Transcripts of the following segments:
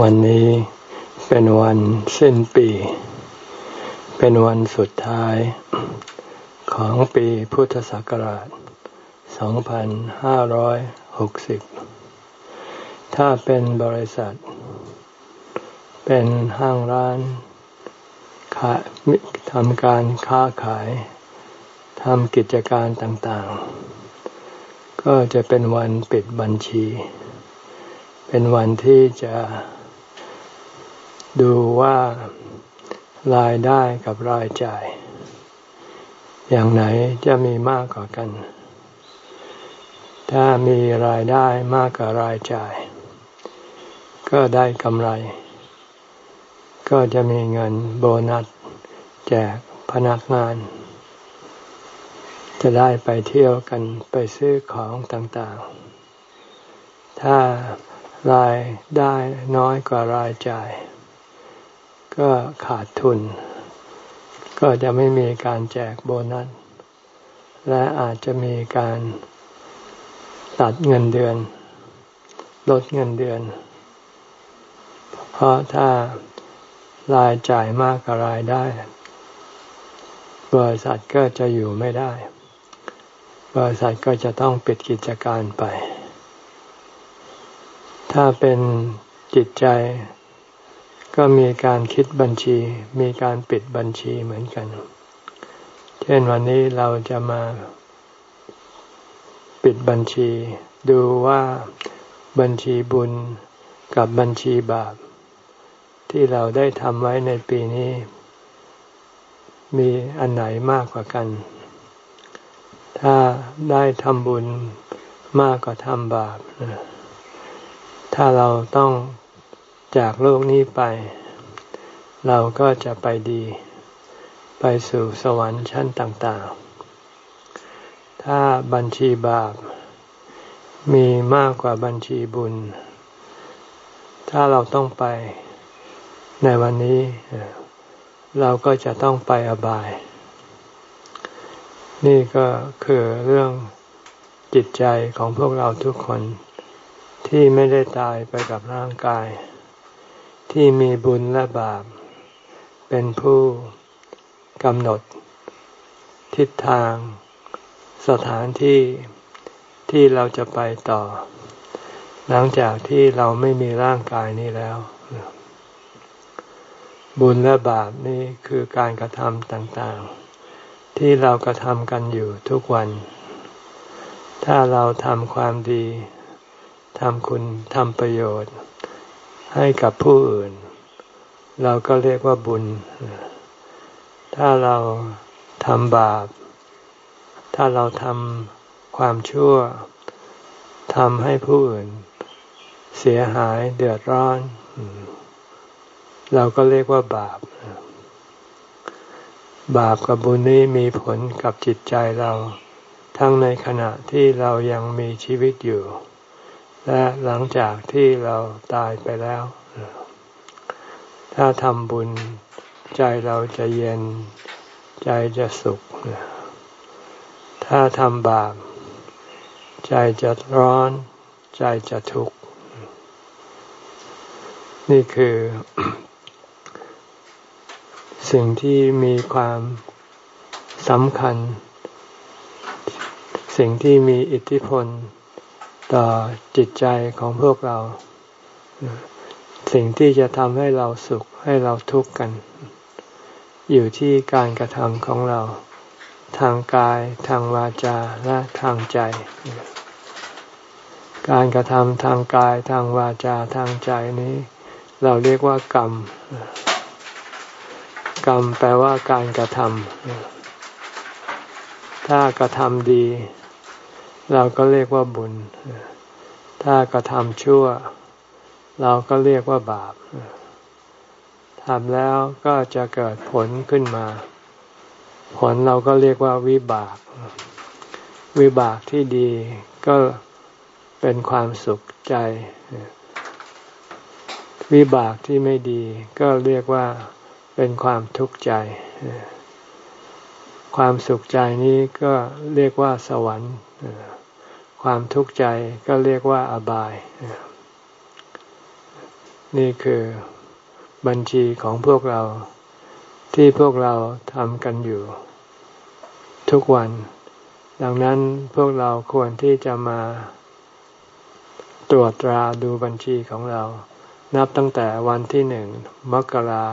วันนี้เป็นวันสิ้นปี เป็นวันสุดท้ายของปีพุทธศักราช 2560 ถ้าเป็นบริษัท เป็นห้างร้านทำการค้าขาย ทำกิจการต่างๆ ก็จะเป็นวันปิดบัญชี เป็นวันที่จะดูว่ารายได้กับรายจ่าย อย่างไหนจะมีมากกว่ากัน ถ้ามีรายได้มากกว่ารายจ่าย ก็ได้กำไร ก็จะมีเงินโบนัส แจกพนักงาน จะได้ไปเที่ยวกันไปซื้อของต่างๆ ถ้า รายได้น้อยกว่ารายจ่าย ก็ขาดทุน ก็จะไม่มีการแจกโบนัส และอาจจะมีการตัดเงินเดือน ลดเงินเดือน เพราะถ้ารายจ่ายมากกว่ารายได้ บริษัทก็จะอยู่ไม่ได้ บริษัทก็จะต้องปิดกิจการไป ถ้าเป็นจิตใจ ก็มีการคิดบัญชี มีการปิดบัญชีเหมือนกัน เช่นวันนี้เราจะมาปิดบัญชี ดูว่าบัญชีบุญกับบัญชีบาป ที่เราได้ทำไว้ในปีนี้ มีอันไหนมากกว่ากัน ถ้าได้ทำบุญมากกว่าทำบาป ถ้าเราต้องจากโลกนี้ไป เราก็จะไปดี ไปสู่สวรรค์ชั้นต่าง ๆ ถ้าบัญชีบาป มีมากกว่าบัญชีบุญ ถ้าเราต้องไปในวันนี้ เราก็จะต้องไปอบาย นี่ก็คือเรื่องจิตใจของพวกเราทุกคน ที่ไม่ได้ตายไปกับร่างกาย ที่มีบุญและบาป เป็นผู้กำหนด ทิศทาง สถานที่ที่เราจะไปต่อ หลังจากที่เราไม่มีร่างกายนี้แล้ว บุญและบาปนี่คือการกระทำต่างๆ ที่เรากระทำกันอยู่ทุกวัน ถ้าเราทำความดี ทำคุณทำประโยชน์ ให้กับผู้อื่น เราก็เรียกว่าบุญ ถ้าเราทำบาป ถ้าเราทำความชั่วทำให้ผู้อื่น เสียหายเดือดร้อน เราก็เรียกว่าบาป บาปกับบุญนี้มีผลกับจิตใจเรา ทั้งในขณะที่เรายังมีชีวิตอยู่ และหลังจากที่เราตายไปแล้ว ถ้าทำบุญใจเราจะเย็น ใจจะสุข ถ้าทำบาปใจจะร้อน ใจจะทุกข์ นี่คือ สิ่งที่มีความสำคัญ สิ่งที่มีอิทธิพล ต่อจิตใจของพวกเรา สิ่งที่จะทำให้เราสุขให้เราทุกข์กัน อยู่ที่การกระทำของเรา ทางกายทางวาจาและทางใจ การกระทำทางกายทางวาจาทางใจนี้ เราเรียกว่ากรรม กรรมแปลว่าการกระทำถ้ากระทำดี เราก็เรียกว่าบุญ ถ้ากระทำชั่ว เราก็เรียกว่าบาปทำแล้วก็จะเกิดผลขึ้นมา ผลเราก็เรียกว่าวิบาก วิบากที่ดีก็เป็นความสุขใจ วิบากที่ไม่ดีก็เรียกว่าเป็นความทุกข์ใจ ความสุขใจนี้ก็เรียกว่าสวรรค์ ความทุกข์ใจก็เรียกว่าอบาย นี่คือบัญชีของพวกเราที่พวกเราทำกันอยู่ ทุกวัน ดังนั้นพวกเราควรที่จะมา ตรวจตราดูบัญชีของเรา นับตั้งแต่วันที่หนึ่งมกรา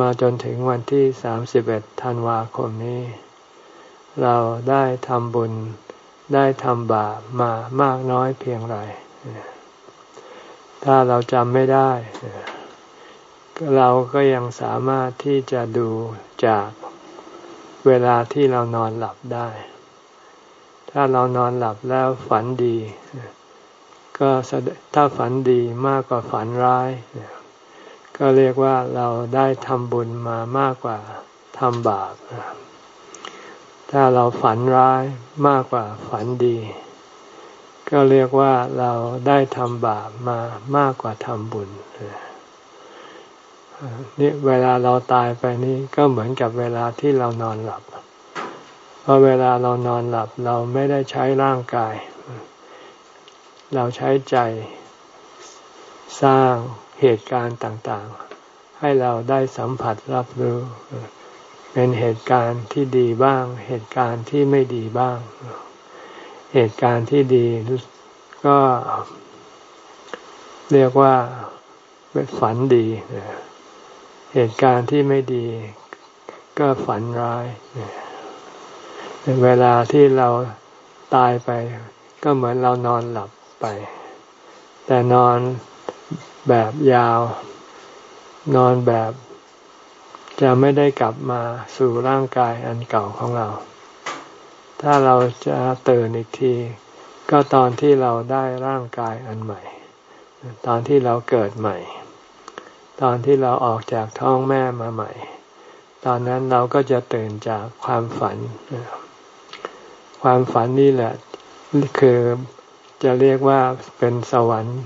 มาจนถึงวันที่สามสิบเอ็ดธันวาคมนี้ เราได้ทำบุญ ได้ทำบาปมามากน้อยเพียงไร ถ้าเราจำไม่ได้ เราก็ยังสามารถที่จะดูจากเวลาที่เรานอนหลับได้ ถ้าเรานอนหลับแล้วฝันดี ก็ถ้าฝันดีมากกว่าฝันร้าย ก็เรียกว่าเราได้ทำบุญมามากกว่าทำบาป ถ้าเราฝันร้ายมากกว่าฝันดี ก็เรียกว่าเราได้ทำบาปมามากกว่าทำบุญนี่เวลาเราตายไปนี่ก็เหมือนกับเวลาที่เรานอนหลับ เพราะเวลาเรานอนหลับเราไม่ได้ใช้ร่างกาย เราใช้ใจสร้างเหตุการณ์ต่างๆ ให้เราได้สัมผัสรับรู้ เป็นเหตุการณ์ที่ดีบ้าง เหตุการณ์ที่ไม่ดีบ้าง เหตุการณ์ที่ดีก็เรียกว่าฝันดี เหตุการณ์ที่ไม่ดี ก็ฝันร้าย เวลาที่เราตายไป ก็เหมือนเรานอนหลับไป แต่นอนแบบยาว นอนแบบ จะไม่ได้กลับมาสู่ร่างกายอันเก่าของเรา ถ้าเราจะตื่นอีกที ก็ตอนที่เราได้ร่างกายอันใหม่ ตอนที่เราเกิดใหม่ ตอนที่เราออกจากท้องแม่มาใหม่ ตอนนั้นเราก็จะตื่นจากความฝัน ความฝันนี่แหละคือจะเรียกว่าเป็นสวรรค์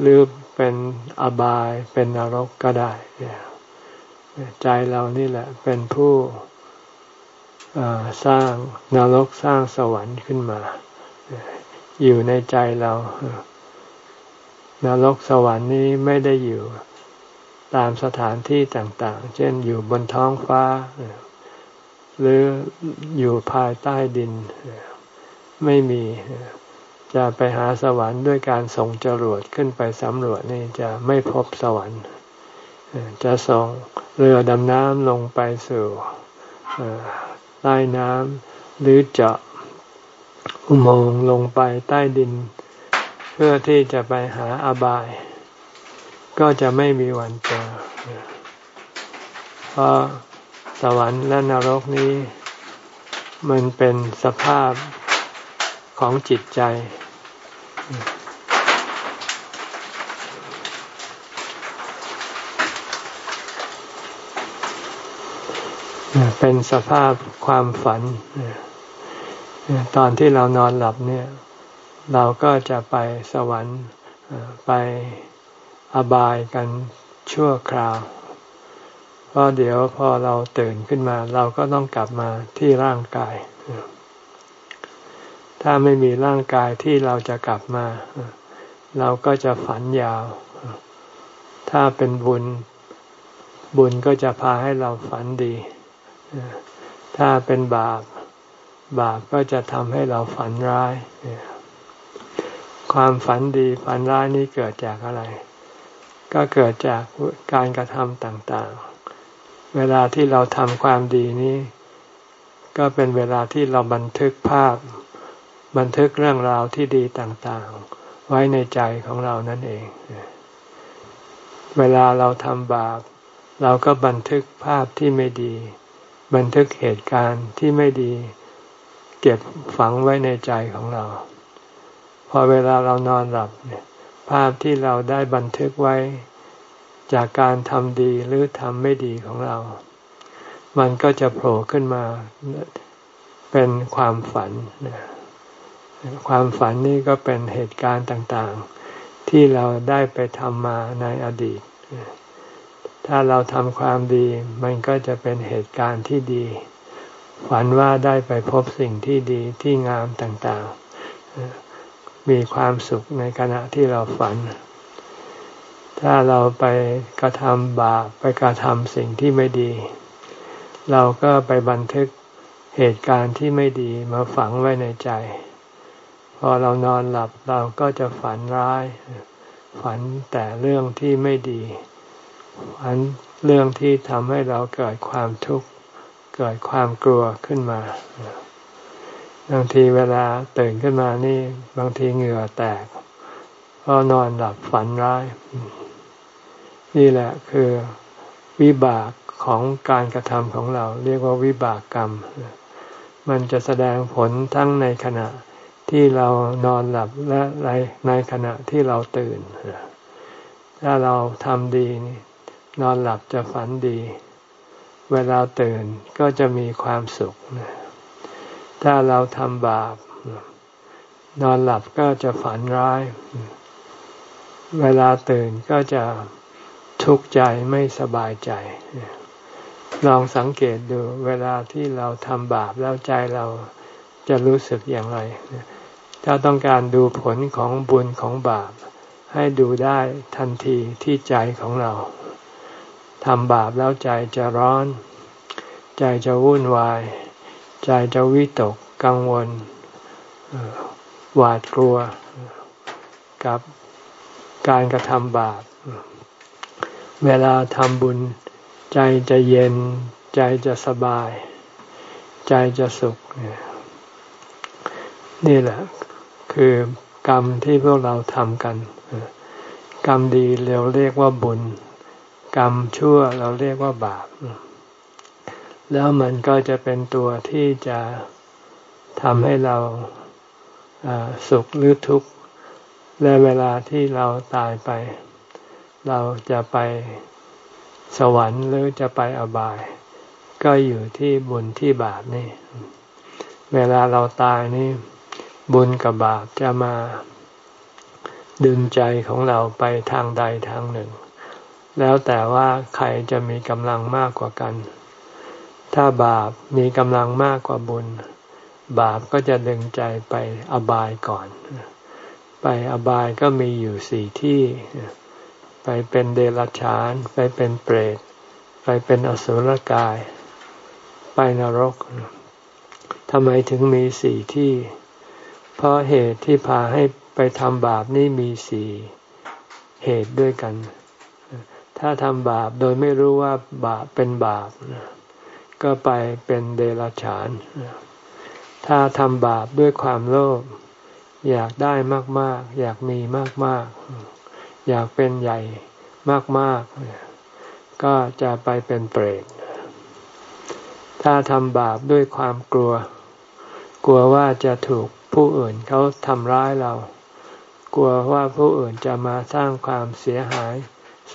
หรือเป็นอบายเป็นนรกก็ได้ ใจเรานี่แหละเป็นผู้สร้างนรกสร้างสวรรค์ขึ้นมา อยู่ในใจเรานรกสวรรค์นี้ไม่ได้อยู่ตามสถานที่ต่าง ๆ เช่นอยู่บนท้องฟ้า หรืออยู่ภายใต้ดิน ไม่มีจะไปหาสวรรค์ด้วยการส่งจรวดขึ้นไปสำรวจนี่จะไม่พบสวรรค์ จะส่งเรือดำน้ำลงไปสู่ใต้น้ำหรือเจาะอุโมงค์ลงไปใต้ดิน เพื่อที่จะไปหาอบาย ก็จะไม่มีวันเจอเพราะสวรรค์และนรกนี้ มันเป็นสภาพของจิตใจ เป็นสภาพความฝัน ตอนที่เรานอนหลับเนี่ย เราก็จะไปสวรรค์ไปอบายกันชั่วคราว เพราะเดี๋ยวพอเราตื่นขึ้นมา เราก็ต้องกลับมาที่ร่างกาย ถ้าไม่มีร่างกายที่เราจะกลับมา เราก็จะฝันยาว ถ้าเป็นบุญ บุญก็จะพาให้เราฝันดี ถ้าเป็นบาป บาปก็จะทำให้เราฝันร้าย ความฝันดีฝันร้ายนี้เกิดจากอะไร ก็เกิดจากการกระทำต่างๆ เวลาที่เราทำความดีนี้ ก็เป็นเวลาที่เราบันทึกภาพ บันทึกเรื่องราวที่ดีต่างๆ ไว้ในใจของเรานั่นเอง เวลาเราทำบาป เราก็บันทึกภาพที่ไม่ดี บันทึกเหตุการณ์ที่ไม่ดี เก็บฝังไว้ในใจของเรา พอเวลาเรานอนหลับเนี่ยภาพที่เราได้บันทึกไว้ จากการทำดีหรือทำไม่ดีของเรา มันก็จะโผล่ขึ้นมาเป็นความฝัน ความฝันนี่ก็เป็นเหตุการณ์ต่างๆ ที่เราได้ไปทำมาในอดีต ถ้าเราทำความดี มันก็จะเป็นเหตุการณ์ที่ดี ฝันว่าได้ไปพบสิ่งที่ดีที่งามต่างๆ มีความสุขในขณะที่เราฝัน ถ้าเราไปกระทำบาปไปกระทำสิ่งที่ไม่ดี เราก็ไปบันทึกเหตุการณ์ที่ไม่ดีมาฝังไว้ในใจ พอเรานอนหลับเราก็จะฝันร้าย ฝันแต่เรื่องที่ไม่ดี ฝันเรื่องที่ทำให้เราเกิดความทุกข์เกิดความกลัวขึ้นมาบางทีเวลาตื่นขึ้นมานี่ บางทีเหงื่อแตกเพราะนอนหลับฝันร้าย นี่แหละคือวิบากของการกระทำของเรา เรียกว่าวิบากกรรม มันจะแสดงผลทั้งในขณะที่เรานอนหลับและในขณะที่เราตื่น ถ้าเราทำดีนี่ นอนหลับจะฝันดี เวลาตื่นก็จะมีความสุข ถ้าเราทำบาป นอนหลับก็จะฝันร้าย เวลาตื่นก็จะทุกข์ใจไม่สบายใจ ลองสังเกตดูเวลาที่เราทำบาปแล้วใจเราจะรู้สึกอย่างไร ถ้าต้องการดูผลของบุญของบาป ให้ดูได้ทันทีที่ใจของเรา ทำบาปแล้วใจจะร้อน ใจจะวุ่นวาย ใจจะวิตกกังวล หวาดกลัว กับการกระทำบาป เวลาทำบุญ ใจจะเย็น ใจจะสบาย ใจจะสุข นี่แหละ คือกรรมที่พวกเราทำกัน กรรมดีเราเรียกว่าบุญ กรรมชั่วเราเรียกว่าบาป แล้วมันก็จะเป็นตัวที่จะทำให้เราสุขหรือทุกข์และเวลาที่เราตายไป เราจะไปสวรรค์หรือจะไปอบาย ก็อยู่ที่บุญที่บาปนี่ เวลาเราตายนี่ บุญกับบาปจะมา ดึงใจของเราไปทางใดทางหนึ่ง แล้วแต่ว่าใครจะมีกำลังมากกว่ากัน ถ้าบาปมีกำลังมากกว่าบุญ บาปก็จะดึงใจไปอบายก่อน ไปอบายก็มีอยู่สี่ที่ ไปเป็นเดรัจฉาน ไปเป็นเปรต ไปเป็นอสุรกาย ไปนรกทำไมถึงมีสี่ที่ เพราะเหตุที่พาให้ไปทำบาปนี่มีสี่เหตุด้วยกัน ถ้าทำบาปโดยไม่รู้ว่าบาปเป็นบาป ก็ไปเป็นเดรัจฉาน ถ้าทำบาปด้วยความโลภอยากได้มาก ๆ อยากมีมาก ๆ อยากเป็นใหญ่มาก ๆ ก็จะไปเป็นเปรต ถ้าทำบาปด้วยความกลัว กลัวว่าจะถูกผู้อื่นเขาทำร้ายเรา กลัวว่าผู้อื่นจะมาสร้างความเสียหาย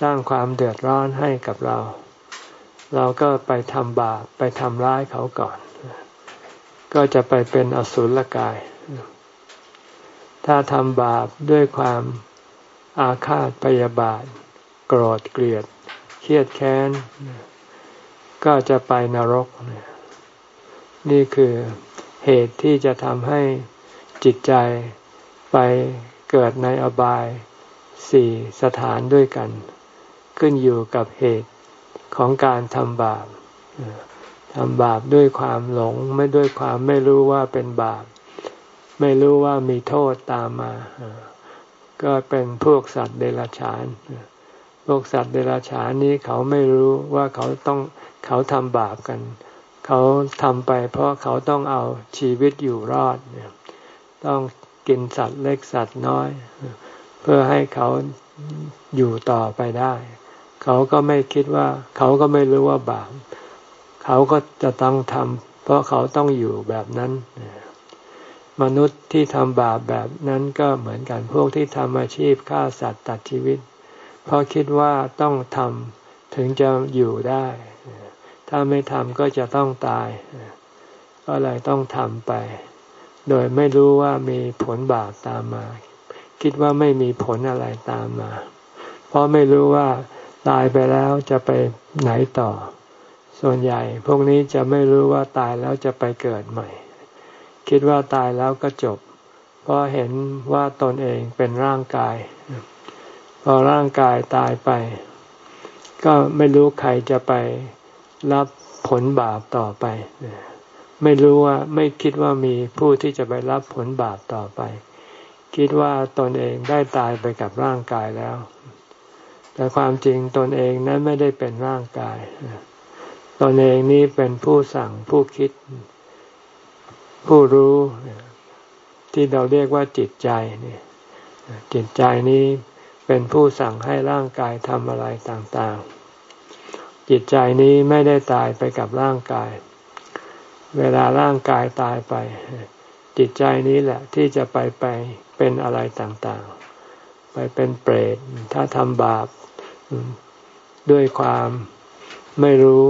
สร้างความเดือดร้อนให้กับเรา เราก็ไปทำบาปไปทำร้ายเขาก่อน ก็จะไปเป็นอสุรกาย ถ้าทำบาปด้วยความอาฆาตพยาบาท โกรธเกลียด เครียดแค้น ก็จะไปนรก นี่คือเหตุที่จะทำให้จิตใจไปเกิดในอบายสี่สถานด้วยกัน ขึ้นอยู่กับเหตุของการทำบาปทำบาปด้วยความหลงไม่ด้วยความไม่รู้ว่าเป็นบาป ไม่รู้ว่ามีโทษตามมา ก็เป็นพวกสัตว์เดรัจฉานพวกสัตว์เดรัจฉานนี้เขาไม่รู้ว่าเขาต้องเขาทำบาปกัน เขาทำไปเพราะเขาต้องเอาชีวิตอยู่รอดต้องกินสัตว์เล็กสัตว์น้อย เพื่อให้เขาอยู่ต่อไปได้ เขาก็ไม่คิดว่า เขาก็ไม่รู้ว่าบาปเขาก็จะต้องทำเพราะเขาต้องอยู่แบบนั้น มนุษย์ที่ทำบาปแบบนั้นก็เหมือนกันพวกที่ทำอาชีพฆ่าสัตว์ตัดชีวิต เพราะคิดว่าต้องทำถึงจะอยู่ได้ ถ้าไม่ทำก็จะต้องตาย ก็เลยต้องทำไป โดยไม่รู้ว่ามีผลบาปตามมา คิดว่าไม่มีผลอะไรตามมา เพราะไม่รู้ว่า ตายไปแล้วจะไปไหนต่อ ส่วนใหญ่พวกนี้จะไม่รู้ว่าตายแล้วจะไปเกิดใหม่ คิดว่าตายแล้วก็จบ เพราะเห็นว่าตนเองเป็นร่างกาย พอร่างกายตายไป ก็ไม่รู้ใครจะไปรับผลบาปต่อไป ไม่รู้ว่าไม่คิดว่ามีผู้ที่จะไปรับผลบาปต่อไป คิดว่าตนเองได้ตายไปกับร่างกายแล้ว แต่ความจริงตนเองนั้นไม่ได้เป็นร่างกาย ตนเองนี้เป็นผู้สั่งผู้คิด ผู้รู้ที่เราเรียกว่าจิตใจนี่จิตใจนี้เป็นผู้สั่งให้ร่างกายทำอะไรต่างๆ จิตใจนี้ไม่ได้ตายไปกับร่างกาย เวลาร่างกายตายไป จิตใจนี้แหละที่จะไปไปเป็นอะไรต่างๆ ไปเป็นเปรต ถ้าทำบาปด้วยความไม่รู้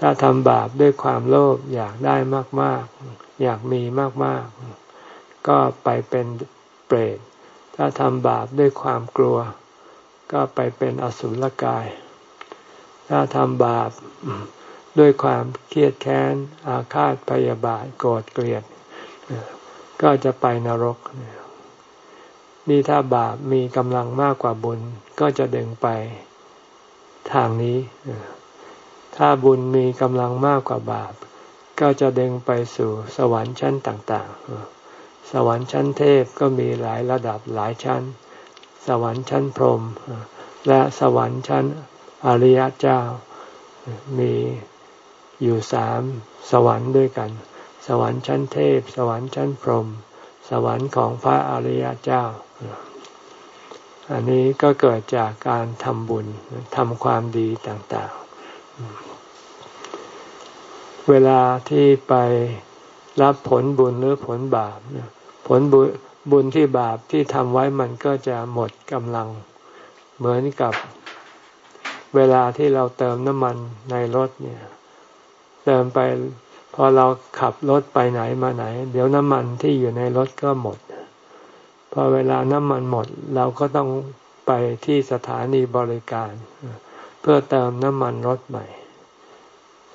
ถ้าทำบาปด้วยความโลภอยากได้มาก ๆ อยากมีมาก ๆ ก็ไปเป็นเปรต ถ้าทำบาปด้วยความกลัว ก็ไปเป็นอสุรกาย ถ้าทำบาปด้วยความเครียดแค้น อาฆาตพยาบาทโกรธเกลียด ก็จะไปนรกนี่ นี่ถ้าบาปมีกำลังมากกว่าบุญก็จะดึงไปทางนี้ ถ้าบุญมีกำลังมากกว่าบาป ก็จะดึงไปสู่สวรรค์ชั้นต่าง ๆ สวรรค์ชั้นเทพก็มีหลายระดับหลายชั้น สวรรค์ชั้นพรหมและสวรรค์ชั้นอริยเจ้า มีอยู่สามสวรรค์ด้วยกัน สวรรค์ชั้นเทพ สวรรค์ชั้นพรหม สวรรค์ของพระอริยเจ้า อันนี้ก็เกิดจากการทำบุญทำความดีต่างๆ เวลาที่ไปรับผลบุญหรือผลบาปผลบุบุญที่บาปที่ทำไว้มันก็จะหมดกำลัง เหมือนกับเวลาที่เราเติมน้ำมันในรถเนี่ย เติมไป พอเราขับรถไปไหนมาไหน เดี๋ยวน้ำมันที่อยู่ในรถก็หมด พอเวลาน้ำมันหมด เราก็ต้องไปที่สถานีบริการ เพื่อเติมน้ำมันรถใหม่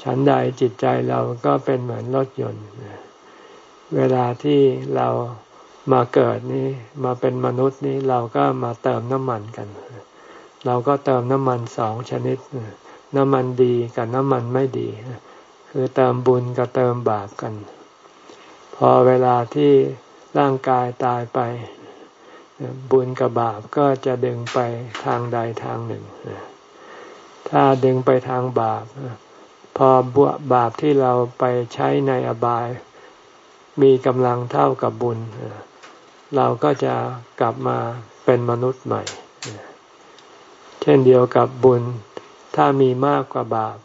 ฉันใดจิตใจเราก็เป็นเหมือนรถยนต์ เวลาที่เรามาเกิดนี้มาเป็นมนุษย์นี้เราก็มาเติมน้ำมันกัน เราก็เติมน้ำมันสองชนิด น้ำมันดีกับน้ำมันไม่ดี คือเติมบุญกับเติมบาปกัน พอเวลาที่ร่างกายตายไป บุญกับบาปก็จะดึงไปทางใดทางหนึ่ง ถ้าดึงไปทางบาป พอบาปที่เราไปใช้ในอบาย มีกำลังเท่ากับบุญ เราก็จะกลับมาเป็นมนุษย์ใหม่ เช่นเดียวกับบุญ ถ้ามีมากกว่าบาป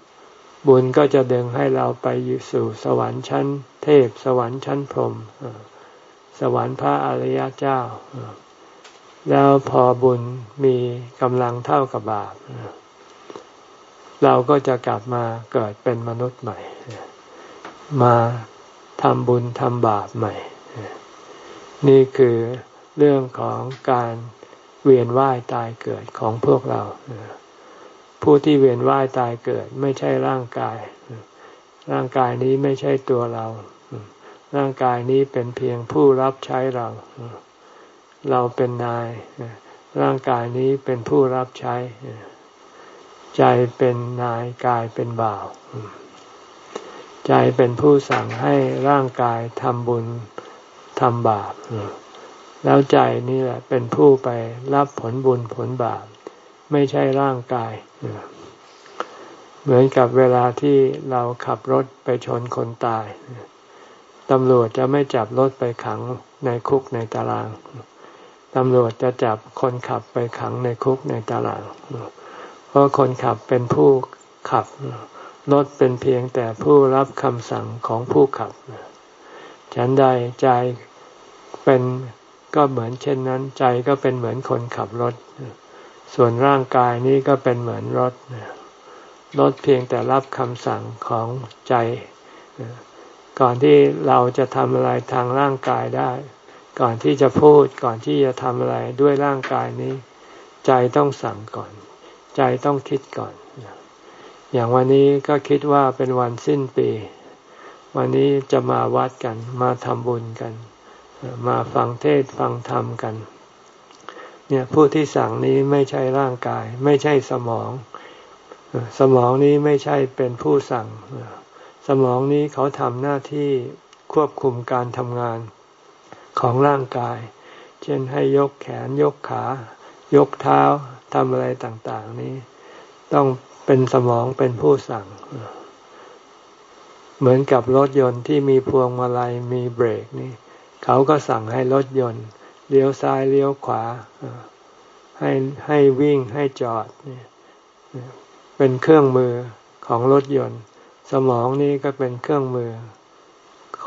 บุญก็จะดึงให้เราไปอยู่สู่สวรรค์ชั้น เทพสวรรค์ชั้นพรหมสวรรค์พระอริยเจ้า แล้วพอบุญมีกำลังเท่ากับบาปเราก็จะกลับมาเกิดเป็นมนุษย์ใหม่ มาทำบุญทำบาปใหม่ นี่คือเรื่องของการเวียนว่ายตายเกิดของพวกเรา ผู้ที่เวียนว่ายตายเกิด ไม่ใช่ร่างกาย ร่างกายนี้ไม่ใช่ตัวเรา ร่างกายนี้เป็นเพียงผู้รับใช้เรา เราเป็นนาย ร่างกายนี้เป็นผู้รับใช้ ใจเป็นนายกายเป็นบ่าว ใจเป็นผู้สั่งให้ร่างกายทำบุญทำบาปแล้วใจนี่แหละเป็นผู้ไปรับผลบุญผลบาป ไม่ใช่ร่างกาย เหมือนกับเวลาที่เราขับรถไปชนคนตาย ตำรวจจะไม่จับรถไปขังในคุกในตาราง ตำรวจจะจับคนขับไปขังในคุกในตาราง เพราะคนขับเป็นผู้ขับ รถเป็นเพียงแต่ผู้รับคำสั่งของผู้ขับ ฉันใดใจเป็นก็เหมือนเช่นนั้น ใจก็เป็นเหมือนคนขับรถ ส่วนร่างกายนี้ก็เป็นเหมือนรถรถเพียงแต่รับคำสั่งของใจ ก่อนที่เราจะทำอะไรทางร่างกายได้ ก่อนที่จะพูดก่อนที่จะทำอะไรด้วยร่างกายนี้ ใจต้องสั่งก่อน ใจต้องคิดก่อน อย่างวันนี้ก็คิดว่าเป็นวันสิ้นปี วันนี้จะมาวัดกัน มาทำบุญกัน มาฟังเทศฟังธรรมกัน เนี่ยผู้ที่สั่งนี้ไม่ใช่ร่างกาย ไม่ใช่สมอง สมองนี้ไม่ใช่เป็นผู้สั่ง สมองนี้เขาทำหน้าที่ควบคุมการทำงานของร่างกาย เช่นให้ยกแขนยกขา ยกเท้าทำอะไรต่างๆ นี้ ต้องเป็นสมองเป็นผู้สั่ง เหมือนกับรถยนต์ที่มีพวงมาลัยมีเบรกนี่ เขาก็สั่งให้รถยนต์ เลี้ยวซ้ายเลี้ยวขวา ให้ให้วิ่งให้จอดนี่เป็นเครื่องมือของรถยนต์ สมองนี่ก็เป็นเครื่องมือ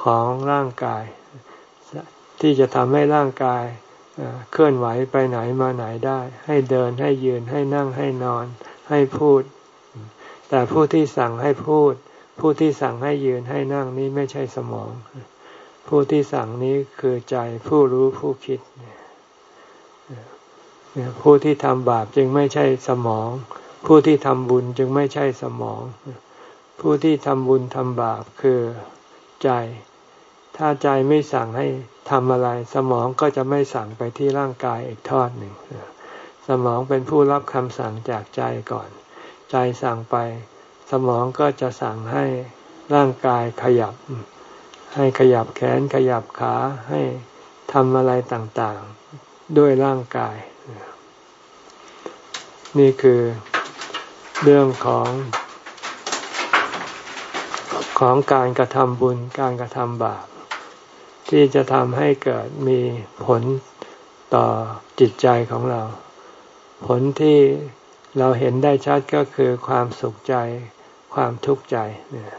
ของร่างกาย ที่จะทำให้ร่างกายเคลื่อนไหวไปไหนมาไหนได้ ให้เดินให้ยืนให้นั่งให้นอน ให้พูด แต่ผู้ที่สั่งให้พูด ผู้ที่สั่งให้ยืนให้นั่งนี้ไม่ใช่สมอง ผู้ที่สั่งนี้คือใจผู้รู้ผู้คิดผู้ที่ทำบาปจึงไม่ใช่สมอง ผู้ที่ทำบุญจึงไม่ใช่สมอง ผู้ที่ทำบุญทำบาปคือใจ ถ้าใจไม่สั่งให้ทำอะไร สมองก็จะไม่สั่งไปที่ร่างกายอีกทอดหนึ่ง สมองเป็นผู้รับคำสั่งจากใจก่อน ใจสั่งไป สมองก็จะสั่งให้ร่างกายขยับ ให้ขยับแขนขยับขาให้ทำอะไรต่างๆ ด้วยร่างกาย นี่คือเรื่องของของการกระทำบุญการกระทำบาป ที่จะทำให้เกิดมีผลต่อจิตใจของเรา ผลที่เราเห็นได้ชัดก็คือความสุขใจความทุกข์ใจเนี่ย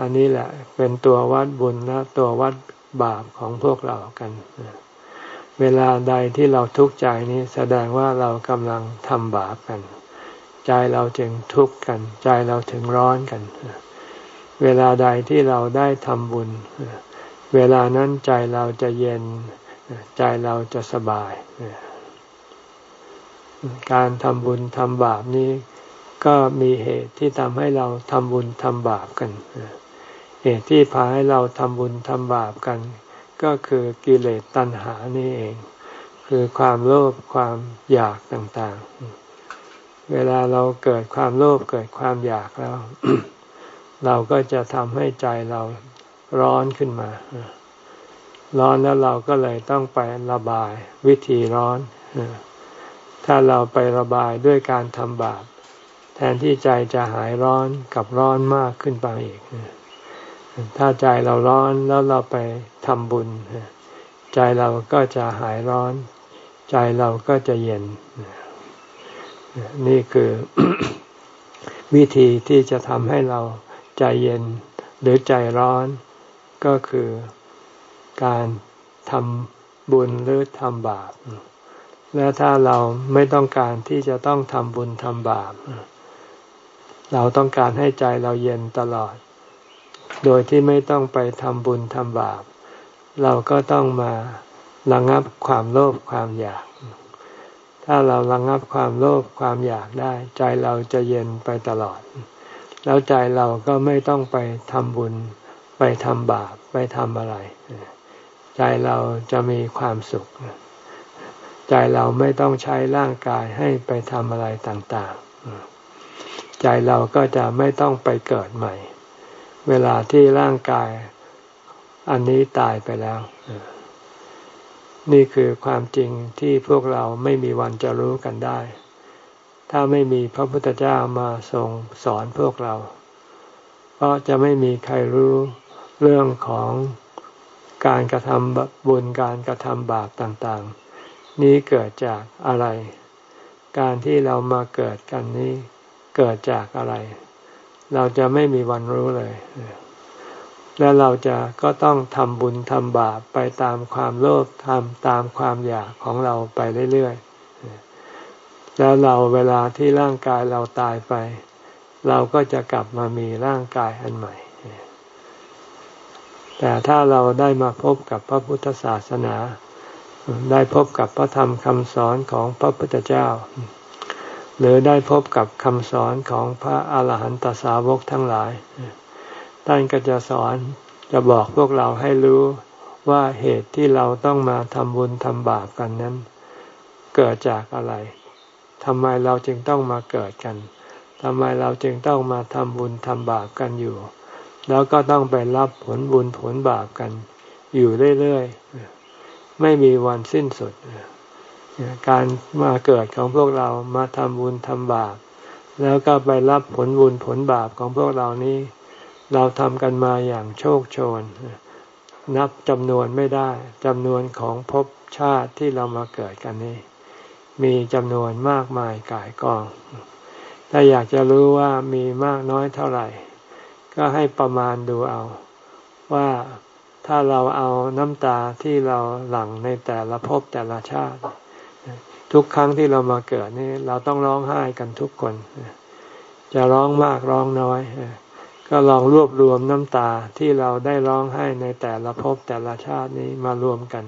อันนี้แหละเป็นตัววัดบุญและตัววัดบาปของพวกเรากัน เวลาใดที่เราทุกข์ใจนี้แสดงว่าเรากำลังทำบาปกัน ใจเราจึงทุกข์กัน ใจเราถึงร้อนกัน เวลาใดที่เราได้ทำบุญ เวลานั้นใจเราจะเย็น ใจเราจะสบาย การทำบุญทำบาปนี้ก็มีเหตุที่ทำให้เราทำบุญทำบาปกันเเหตุที่พาให้เราทำบุญทำบาปกัน ก็คือกิเลสตัณหานี่เอง คือความโลภความอยากต่างๆ เวลาเราเกิดความโลภเกิดความอยากแล้ว เราก็จะทำให้ใจเราร้อนขึ้นมา ร้อนแล้วเราก็เลยต้องไประบายวิธีร้อน ถ้าเราไประบายด้วยการทำบาป แทนที่ใจจะหายร้อนกับร้อนมากขึ้นไปอีก ถ้าใจเราร้อนแล้วเราไปทำบุญ ใจเราก็จะหายร้อน ใจเราก็จะเย็น นี่คือวิธีที่จะทำให้เราใจเย็นหรือใจร้อน ก็คือการทำบุญหรือทำบาป และถ้าเราไม่ต้องการที่จะต้องทำบุญทำบาป เราต้องการให้ใจเราเย็นตลอด โดยที่ไม่ต้องไปทำบุญทำบาป เราก็ต้องมาระงับความโลภความอยาก ถ้าเราระงับความโลภความอยากได้ ใจเราจะเย็นไปตลอด แล้วใจเราก็ไม่ต้องไปทำบุญ ไปทำบาป ไปทำอะไร ใจเราจะมีความสุข ใจเราไม่ต้องใช้ร่างกายให้ไปทำอะไรต่าง ๆ ใจเราก็จะไม่ต้องไปเกิดใหม่ เวลาที่ร่างกายอันนี้ตายไปแล้ว นี่คือความจริงที่พวกเราไม่มีวันจะรู้กันได้ ถ้าไม่มีพระพุทธเจ้ามาทรงสอนพวกเรา เพราะจะไม่มีใครรู้เรื่องของการกระทำบุญการกระทำบาปต่างๆ นี้เกิดจากอะไร การที่เรามาเกิดกันนี้เกิดจากอะไร เราจะไม่มีวันรู้เลย และเราจะก็ต้องทำบุญทำบาปไปตามความโลภทำตามความอยากของเราไปเรื่อยๆ แล้วเราเวลาที่ร่างกายเราตายไป เราก็จะกลับมามีร่างกายอันใหม่ แต่ถ้าเราได้มาพบกับพระพุทธศาสนา ได้พบกับพระธรรมคำสอนของพระพุทธเจ้า หรือได้พบกับคำสอนของพระอาหารหันตสาวกทั้งหลาย ท่านก็จะสอนจะบอกพวกเราให้รู้ว่าเหตุที่เราต้องมาทำบุญทำบาปกันนั้น เกิดจากอะไรทำไมเราจึงต้องมาเกิดกันทำไมเราจึงต้องมาทำบุญทำบาปกันอยู่ แล้วก็ต้องไปรับผลบุญผลบาปกัน อยู่เรื่อยๆ ไม่มีวันสิ้นสุด การมาเกิดของพวกเรามาทำบุญทำบาป แล้วก็ไปรับผลบุญผลบาปของพวกเรานี้ เราทำกันมาอย่างโชคโชน นับจำนวนไม่ได้จำนวนของภพชาติที่เรามาเกิดกันนี้ มีจำนวนมากมายกายกอง ถ้าอยากจะรู้ว่ามีมากน้อยเท่าไหร่ ก็ให้ประมาณดูเอา ว่าถ้าเราเอาน้ำตาที่เราหลั่งในแต่ละภพแต่ละชาติ ทุกครั้งที่เรามาเกิดนี่เราต้องร้องไห้กันทุกคน จะร้องมากร้องน้อย ก็ลองรวบรวมน้ำตาที่เราได้ร้องไห้ในแต่ละภพแต่ละชาตินี้มารวมกัน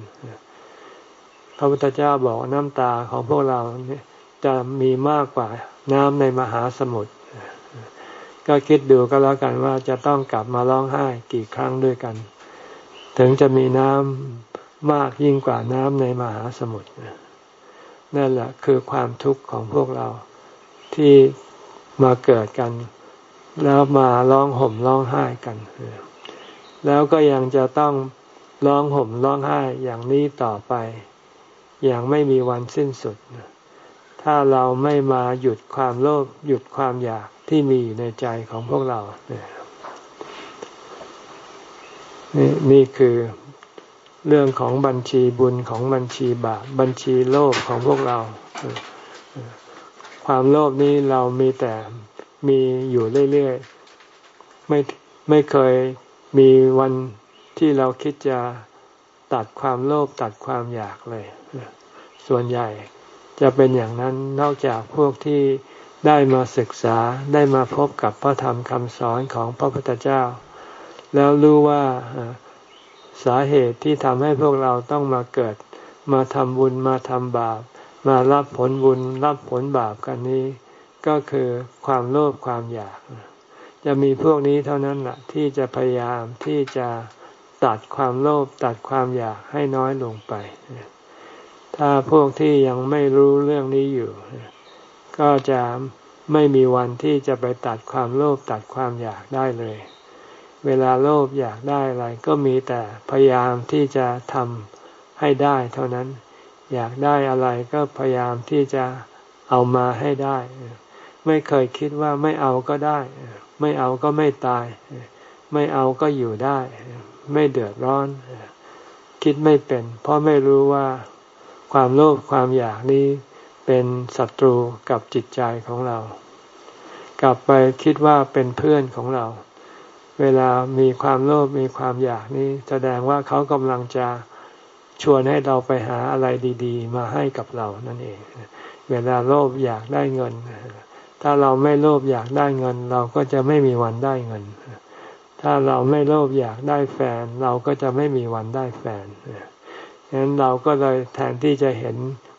พระพุทธเจ้าบอกน้ำตาของพวกเราเนี่ยจะมีมากกว่าน้ำในมหาสมุทรก็คิดดูก็แล้วกันว่าจะต้องกลับมาร้องไห้กี่ครั้งด้วยกัน ถึงจะมีน้ำมากยิ่งกว่าน้ำในมหาสมุทร นั่นแหละคือความทุกข์ของพวกเราที่มาเกิดกัน แล้วมาร้องห่มร้องไห้กันแล้วก็ยังจะต้องร้องห่มร้องไห้อย่างนี้ต่อไป อย่างไม่มีวันสิ้นสุด ถ้าเราไม่มาหยุดความโลภหยุดความอยากที่มีอยู่ในใจของพวกเรานี่นี่คือ เรื่องของบัญชีบุญของบัญชีบาปบัญชีโลภของพวกเรา ความโลภนี้เรามีแต่มีอยู่เรื่อยๆไม่ไม่เคยมีวันที่เราคิดจะตัดความโลภตัดความอยากเลย ส่วนใหญ่จะเป็นอย่างนั้นนอกจากพวกที่ได้มาศึกษาได้มาพบกับพระธรรมคำสอนของพระพุทธเจ้า แล้วรู้ว่า สาเหตุที่ทำให้พวกเราต้องมาเกิด มาทำบุญมาทำบาป มารับผลบุญรับผลบาปกันนี้ ก็คือความโลภความอยาก จะมีพวกนี้เท่านั้นแหละที่จะพยายามที่จะตัดความโลภตัดความอยากให้น้อยลงไป ถ้าพวกที่ยังไม่รู้เรื่องนี้อยู่ ก็จะไม่มีวันที่จะไปตัดความโลภตัดความอยากได้เลย เวลาโลภอยากได้อะไร ก็มีแต่พยายามที่จะทำให้ได้ เท่านั้น อยากได้อะไรก็พยายามที่จะเอามาให้ได้ ไม่เคยคิดว่าไม่เอาก็ได้ ไม่เอาก็ไม่ตาย ไม่เอาก็อยู่ได้ ไม่เดือดร้อน คิดไม่เป็น เพราะไม่รู้ว่าความโลภความอยากนี้เป็นศัตรูกับจิตใจของเรา กลับไปคิดว่าเป็นเพื่อนของเรา เวลามีความโลภมีความอยากนี้แสดงว่าเขากำลังจะชวนให้เราไปหาอะไรดี ๆ มาให้กับเรานั่นเอง เวลาโลภอยากได้เงิน ถ้าเราไม่โลภอยากได้เงิน เราก็จะไม่มีวันได้เงิน ถ้าเราไม่โลภอยากได้แฟน เราก็จะไม่มีวันได้แฟนฉะนั้นเราก็เลยแทนที่จะเห็น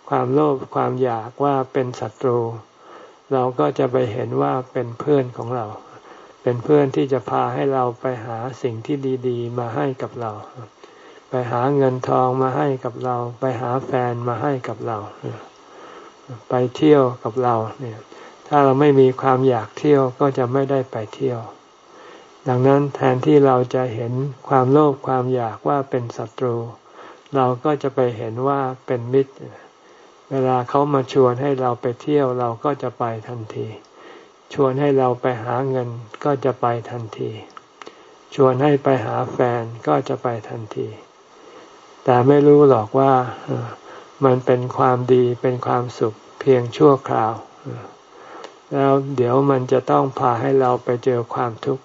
ความโลภความอยากว่าเป็นศัตรู เราก็จะไปเห็นว่าเป็นเพื่อนของเรา เป็นเพื่อนที่จะพาให้เราไปหาสิ่งที่ดีๆ มาให้กับเรา ไปหาเงินทองมาให้กับเรา ไปหาแฟนมาให้กับเรา ไปเที่ยวกับเราเนี่ย ถ้าเราไม่มีความอยากเที่ยวก็จะไม่ได้ไปเที่ยว ดังนั้นแทนที่เราจะเห็นความโลภความอยากว่าเป็นศัตรู เราก็จะไปเห็นว่าเป็นมิตร เวลาเขามาชวนให้เราไปเที่ยวเราก็จะไปทันที ชวนให้เราไปหาเงินก็จะไปทันที ชวนให้ไปหาแฟนก็จะไปทันที แต่ไม่รู้หรอกว่ามันเป็นความดีเป็นความสุขเพียงชั่วคราว แล้วเดี๋ยวมันจะต้องพาให้เราไปเจอความทุกข์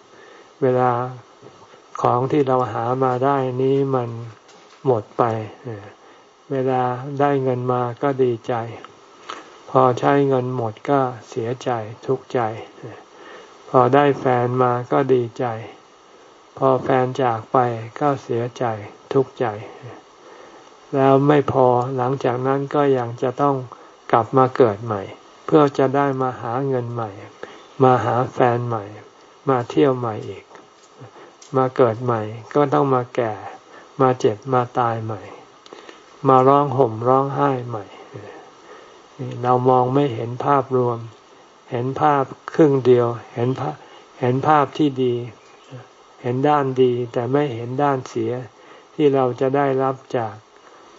เวลาของที่เราหามาได้นี้มันหมดไป เวลาได้เงินมาก็ดีใจ พอใช้เงินหมดก็เสียใจทุกข์ใจ พอได้แฟนมาก็ดีใจ พอแฟนจากไปก็เสียใจทุกข์ใจ แล้วไม่พอหลังจากนั้นก็ยังจะต้องกลับมาเกิดใหม่ เพื่อจะได้มาหาเงินใหม่ มาหาแฟนใหม่ มาเที่ยวใหม่อีก มาเกิดใหม่ก็ต้องมาแก่ มาเจ็บมาตายใหม่ มาร้องห่มร้องไห้ใหม่ เรามองไม่เห็นภาพรวม เห็นภาพครึ่งเดียว เห็นภาพเห็นภาพที่ดี เห็นด้านดีแต่ไม่เห็นด้านเสีย ที่เราจะได้รับจาก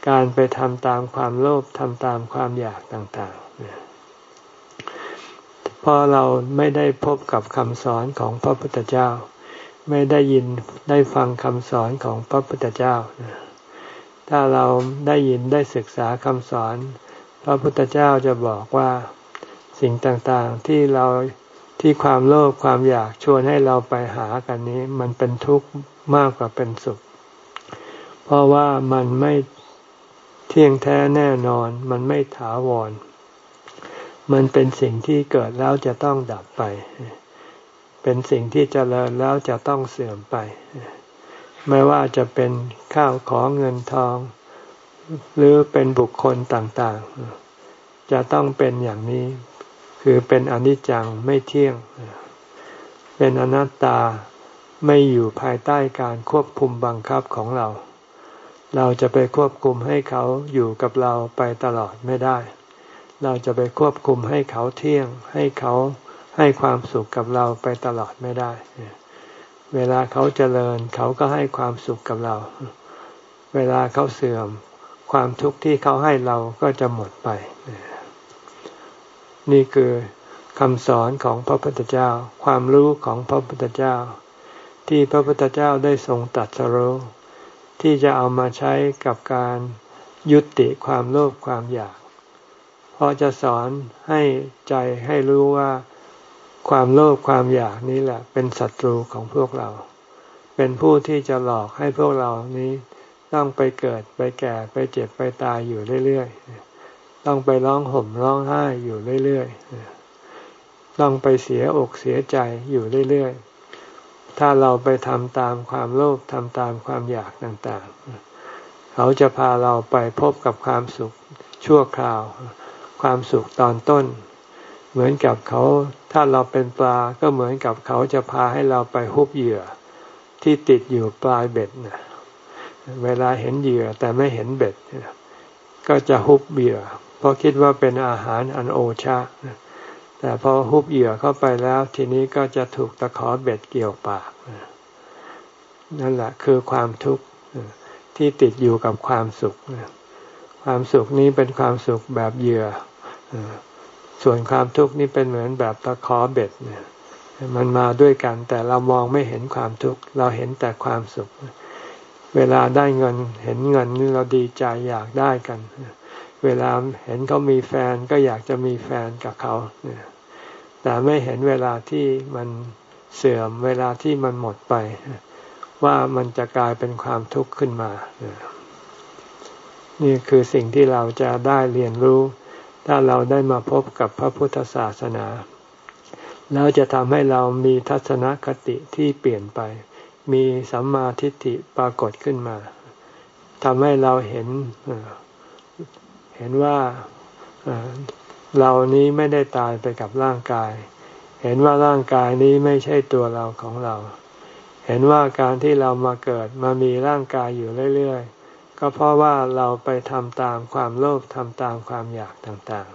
การไปทำตามความโลภทำตามความอยากต่างๆ เพราะเราไม่ได้พบกับคำสอนของพระพุทธเจ้า ไม่ได้ยินได้ฟังคำสอนของพระพุทธเจ้า ถ้าเราได้ยินได้ศึกษาคำสอน พระพุทธเจ้าจะบอกว่าสิ่งต่างๆที่เราที่ความโลภความอยากชวนให้เราไปหากันนี้ มันเป็นทุกข์มากกว่าเป็นสุข เพราะว่ามันไม่เที่ยงแท้แน่นอน มันไม่ถาวร มันเป็นสิ่งที่เกิดแล้วจะต้องดับไป เป็นสิ่งที่เจริญแล้วจะต้องเสื่อมไป ไม่ว่าจะเป็นข้าวของเงินทอง หรือเป็นบุคคลต่างๆ จะต้องเป็นอย่างนี้ คือเป็นอนิจจังไม่เที่ยง เป็นอนัตตาไม่อยู่ภายใต้การควบคุมบังคับของเรา เราจะไปควบคุมให้เขาอยู่กับเราไปตลอดไม่ได้ เราจะไปควบคุมให้เขาเที่ยง ให้เขาให้ความสุขกับเราไปตลอดไม่ได้ เวลาเขาเจริญเขาก็ให้ความสุขกับเรา เวลาเขาเสื่อม ความทุกข์ที่เขาให้เราก็จะหมดไป นี่คือคำสอนของพระพุทธเจ้า ความรู้ของพระพุทธเจ้า ที่พระพุทธเจ้าได้ทรงตัดสรู้ที่จะเอามาใช้กับการยุติความโลภความอยากเพราะจะสอนให้ใจให้รู้ว่าความโลภความอยากนี้แหละ เป็นศัตรูของพวกเรา เป็นผู้ที่จะหลอกให้พวกเรานี้ ต้องไปเกิดไปแก่ไปเจ็บไปตายอยู่เรื่อยๆ ต้องไปร้องห่มร้องไห้อยู่เรื่อยๆ ต้องไปเสียอกเสียใจอยู่เรื่อยๆ ถ้าเราไปทำตามความโลภทำตามความอยากต่างๆ เขาจะพาเราไปพบกับความสุขชั่วคราว ความสุขตอนต้น เหมือนกับเขา ถ้าเราเป็นปลาก็เหมือนกับเขาจะพาให้เราไปฮุบเหยื่อที่ติดอยู่ปลายเบ็ดนะ เวลาเห็นเหยื่อแต่ไม่เห็นเบ็ด ก็จะฮุบเหยื่อ เพราะคิดว่าเป็นอาหารอันโอชะแต่พอฮุบเหยื่อเข้าไปแล้ว ทีนี้ก็จะถูกตะขอเบ็ดเกี่ยวปาก นั่นแหละคือความทุกข์ที่ติดอยู่กับความสุข ความสุขนี้เป็นความสุขแบบเหยื่อ ส่วนความทุกข์นี้เป็นเหมือนแบบตะขอเบ็ด มันมาด้วยกันแต่เรามองไม่เห็นความทุกข์ เราเห็นแต่ความสุข เวลาได้เงินเห็นเงินนี่เราดีใจอยากได้กัน เวลาเห็นเขามีแฟนก็อยากจะมีแฟนกับเขาแต่ไม่เห็นเวลาที่มันเสื่อมเวลาที่มันหมดไป ว่ามันจะกลายเป็นความทุกข์ขึ้นมา นี่คือสิ่งที่เราจะได้เรียนรู้ ถ้าเราได้มาพบกับพระพุทธศาสนา แล้วจะทำให้เรามีทัศนคติที่เปลี่ยนไป มีสัมมาทิฏฐิปรากฏขึ้นมาทำให้เราเห็นเห็นว่าเรานี้ไม่ได้ตายไปกับร่างกาย เห็นว่าร่างกายนี้ไม่ใช่ตัวเราของเรา เห็นว่าการที่เรามาเกิดมามีร่างกายอยู่เรื่อยๆ ก็เพราะว่าเราไปทำตามความโลภทำตามความอยากต่าง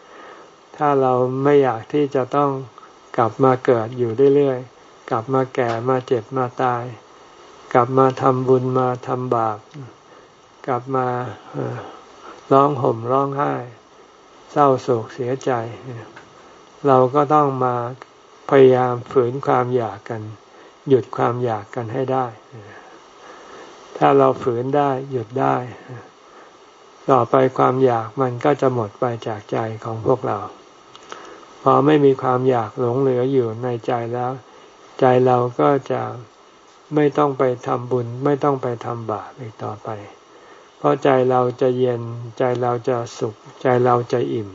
ๆ ถ้าเราไม่อยากที่จะต้องกลับมาเกิดอยู่เรื่อยๆ กลับมาแก่มาเจ็บมาตาย กลับมาทำบุญมาทำบาป กลับมาร้องห่มร้องไห้ เศร้าโศกเสียใจ เราก็ต้องมาพยายามฝืนความอยากกัน หยุดความอยากกันให้ได้ ถ้าเราฝืนได้หยุดได้ ต่อไปความอยากมันก็จะหมดไปจากใจของพวกเรา พอไม่มีความอยากหลงเหลืออยู่ในใจแล้ว ใจเราก็จะไม่ต้องไปทำบุญ ไม่ต้องไปทำบาปอีกต่อไป เพราะใจเราจะเย็นใจเราจะสุข ใจเราจะอิ่ม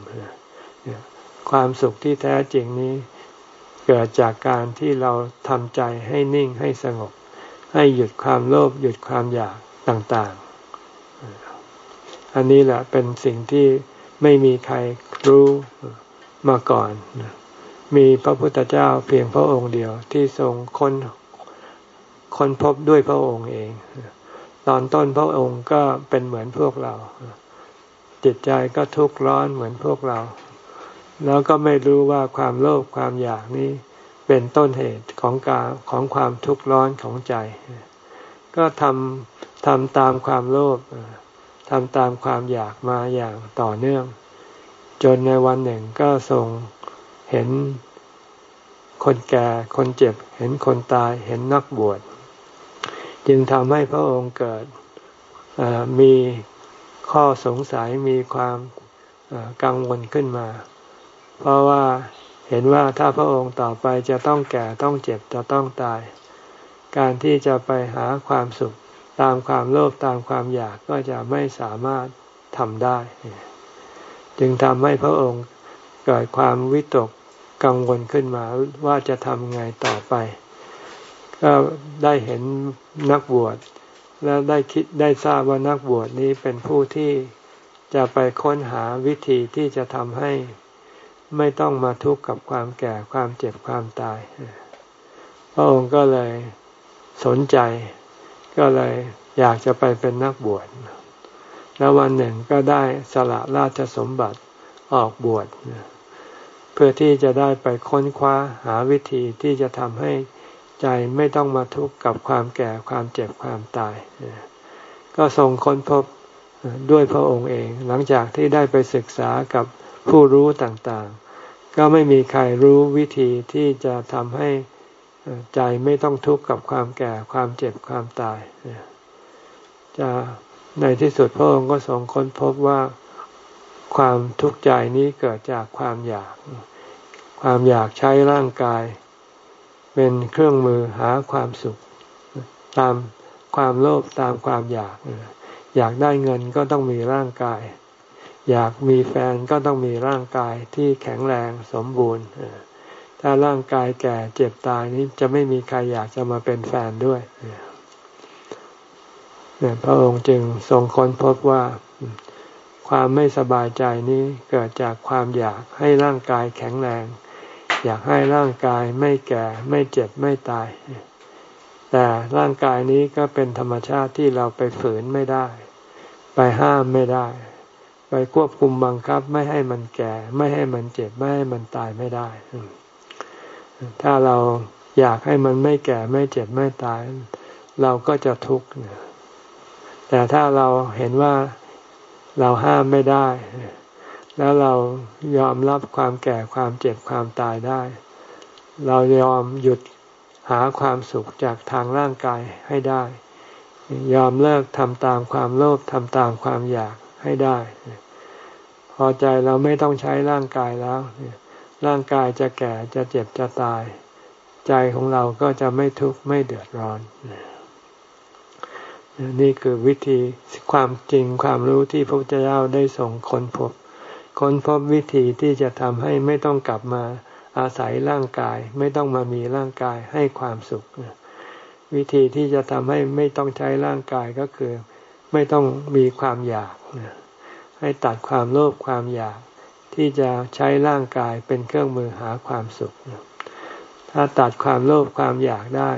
ความสุขที่แท้จริงนี้ เกิดจากการที่เราทำใจให้นิ่งให้สงบ ให้หยุดความโลภหยุดความอยากต่างๆ อันนี้แหละเป็นสิ่งที่ไม่มีใครรู้มาก่อน มีพระพุทธเจ้าเพียงพระองค์เดียวที่ทรงค้นค้นพบด้วยพระองค์เอง ตอนต้นพระองค์ก็เป็นเหมือนพวกเรา จิตใจก็ทุกข์ร้อนเหมือนพวกเรา แล้วก็ไม่รู้ว่าความโลภความอยากนี้เป็นต้นเหตุของการของความทุกข์ร้อนของใจ ก็ทำทำตามความโลภทำตามความอยากมาอย่างต่อเนื่อง จนในวันหนึ่งก็ทรง เห็นคนแก่คนเจ็บ เห็นคนตายเห็นนักบวช จึงทำให้พระองค์เกิดมีข้อสงสัยมีความกังวลขึ้นมา เพราะว่าเห็นว่าถ้าพระองค์ต่อไปจะต้องแก่ต้องเจ็บจะต้องตาย การที่จะไปหาความสุขตามความโลภตามความอยากก็จะไม่สามารถทำได้ จึงทำให้พระองค์ เกิดความวิตกกังวลขึ้นมาว่าจะทำไงต่อไป ก็ได้เห็นนักบวชแล้วได้คิดได้ทราบว่านักบวชนี้เป็นผู้ที่จะไปค้นหาวิธีที่จะทำให้ไม่ต้องมาทุกข์กับความแก่ความเจ็บความตาย พระองค์ก็เลยสนใจ ก็เลยอยากจะไปเป็นนักบวช แล้ววันหนึ่งก็ได้สละราชสมบัติออกบวช เพื่อที่จะได้ไปค้นคว้าหาวิธีที่จะทำให้ใจไม่ต้องมาทุกข์กับความแก่ความเจ็บความตาย ก็ทรงค้นพบด้วยพระองค์เอง หลังจากที่ได้ไปศึกษากับผู้รู้ต่างๆ ก็ไม่มีใครรู้วิธีที่จะทำให้ใจไม่ต้องทุกข์กับความแก่ความเจ็บความตายจะในที่สุดพระองค์ก็ทรงค้นพบว่า ความทุกข์ใจนี้เกิดจากความอยาก ความอยากใช้ร่างกาย เป็นเครื่องมือหาความสุข ตามความโลภตามความอยาก อยากได้เงินก็ต้องมีร่างกาย อยากมีแฟนก็ต้องมีร่างกายที่แข็งแรงสมบูรณ์ ถ้าร่างกายแก่เจ็บตายนี้จะไม่มีใครอยากจะมาเป็นแฟนด้วยพระองค์จึงทรงค้นพบว่า ความไม่สบายใจนี้เกิดจากความอยากให้ร่างกายแข็งแรง อยากให้ร่างกายไม่แก่ไม่เจ็บไม่ตาย แต่ร่างกายนี้ก็เป็นธรรมชาติที่เราไปฝืนไม่ได้ ไปห้ามไม่ได้ ไปควบคุมบังคับไม่ให้มันแก่ ไม่ให้มันเจ็บไม่ให้มันตายไม่ได้ ถ้าเราอยากให้มันไม่แก่ไม่เจ็บไม่ตาย เราก็จะทุกข์แต่ถ้าเราเห็นว่า เราห้ามไม่ได้ แล้วเรายอมรับความแก่ความเจ็บความตายได้ เรายอมหยุดหาความสุขจากทางร่างกายให้ได้ ยอมเลิกทำตามความโลภทำตามความอยากให้ได้ พอใจเราไม่ต้องใช้ร่างกายแล้ว ร่างกายจะแก่จะเจ็บจะตาย ใจของเราก็จะไม่ทุกข์ไม่เดือดร้อนนี่ นี่คือวิธีความจริงความรู้ที่พระพุทธเจ้าได้ส่งค้นพบ ค้นพบวิธีที่จะทำให้ไม่ต้องกลับมาอาศัยร่างกาย ไม่ต้องมามีร่างกายให้ความสุข วิธีที่จะทำให้ไม่ต้องใช้ร่างกายก็คือ ไม่ต้องมีความอยาก ให้ตัดความโลภความอยากที่จะใช้ร่างกายเป็นเครื่องมือหาความสุข ถ้าตัดความโลภความอยากได้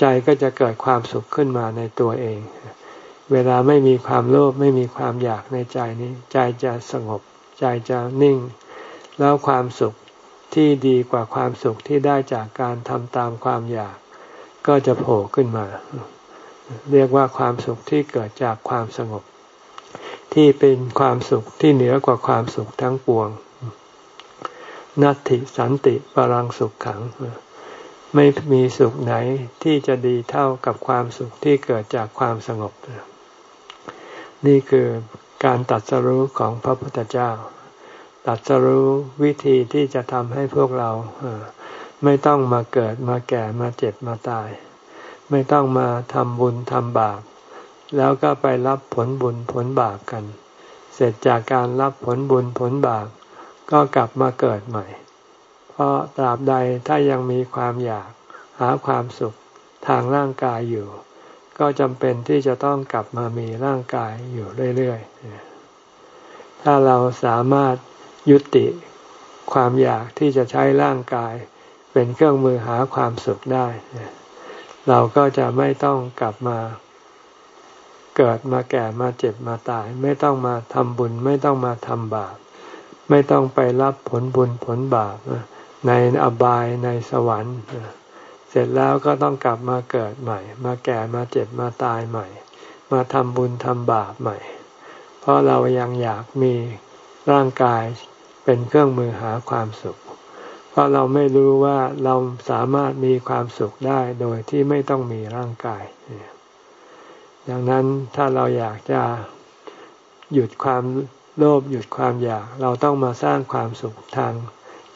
ใจก็จะเกิดความสุขขึ้นมาในตัวเอง เวลาไม่มีความโลภไม่มีความอยากในใจนี้ ใจจะสงบ ใจจะนิ่ง แล้วความสุขที่ดีกว่าความสุขที่ได้จากการทำตามความอยาก ก็จะโผล่ขึ้นมา เรียกว่าความสุขที่เกิดจากความสงบ ที่เป็นความสุขที่เหนือกว่าความสุขทั้งปวง นัตติสันติปรังสุขขัง ไม่มีสุขไหนที่จะดีเท่ากับความสุขที่เกิดจากความสงบ นี่คือการตัดสรู้ของพระพุทธเจ้า ตัดสรู้วิธีที่จะทำให้พวกเราไม่ต้องมาเกิดมาแก่มาเจ็บมาตาย ไม่ต้องมาทำบุญทำบาป แล้วก็ไปรับผลบุญผลบาปกัน เสร็จจากการรับผลบุญผลบาปก็กลับมาเกิดใหม่ ราะตราบใดถ้ายังมีความอยากหาความสุขทางร่างกายอยู่ ก็จำเป็นที่จะต้องกลับมามีร่างกายอยู่เรื่อยๆ ถ้าเราสามารถยุติความอยากที่จะใช้ร่างกาย เป็นเครื่องมือหาความสุขได้ เราก็จะไม่ต้องกลับมาเกิดมาแก่มาเจ็บมาตาย ไม่ต้องมาทำบุญ ไม่ต้องมาทำบาป ไม่ต้องไปรับผลบุญผลบาป ในอบายในสวรรค์ เสร็จแล้วก็ต้องกลับมาเกิดใหม่ มาแก่มาเจ็บมาตายใหม่ มาทำบุญทำบาปใหม่ เพราะเรายังอยากมีร่างกายเป็นเครื่องมือหาความสุข เพราะเราไม่รู้ว่าเราสามารถมีความสุขได้โดยที่ไม่ต้องมีร่างกาย ดังนั้นถ้าเราอยากจะหยุดความโลภหยุดความอยาก เราต้องมาสร้างความสุขทาง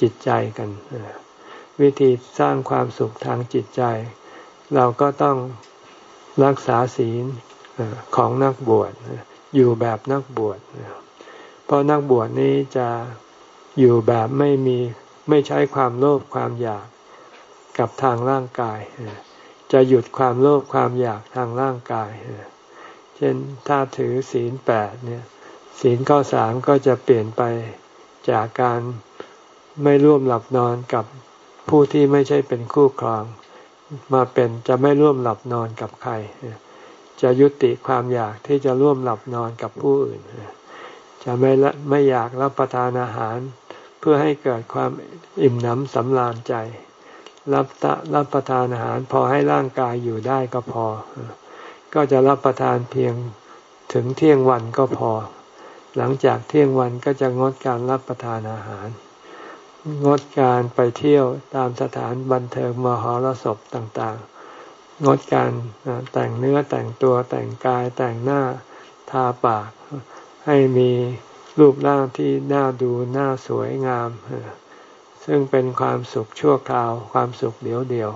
จิตใจกัน วิธีสร้างความสุขทางจิตใจ เราก็ต้องรักษาศีลของนักบวชอยู่แบบนักบวชเพราะนักบวชนี้จะอยู่แบบไม่มีไม่ใช้ความโลภความอยากกับทางร่างกาย จะหยุดความโลภความอยากทางร่างกาย เช่นถ้าถือศีลแปดเนี่ยศีลข้อสามก็จะเปลี่ยนไปจากการ ไม่ร่วมหลับนอนกับผู้ที่ไม่ใช่เป็นคู่ครอง มาเป็นจะไม่ร่วมหลับนอนกับใคร จะยุติความอยากที่จะร่วมหลับนอนกับผู้อื่น จะไม่ไม่อยากรับประทานอาหาร เพื่อให้เกิดความอิ่มหนำสำราญใจ รับตะรับประทานอาหารพอให้ร่างกายอยู่ได้ก็พอ ก็จะรับประทานเพียงถึงเที่ยงวันก็พอ หลังจากเที่ยงวันก็จะงดการรับประทานอาหาร งดการไปเที่ยวตามสถานบันเทิงมหรสพต่างๆ งดการแต่งเนื้อแต่งตัวแต่งกายแต่งหน้าทาปาก ให้มีรูปร่างที่น่าดูน่าสวยงาม ซึ่งเป็นความสุขชั่วคราวความสุขเดียวเดียว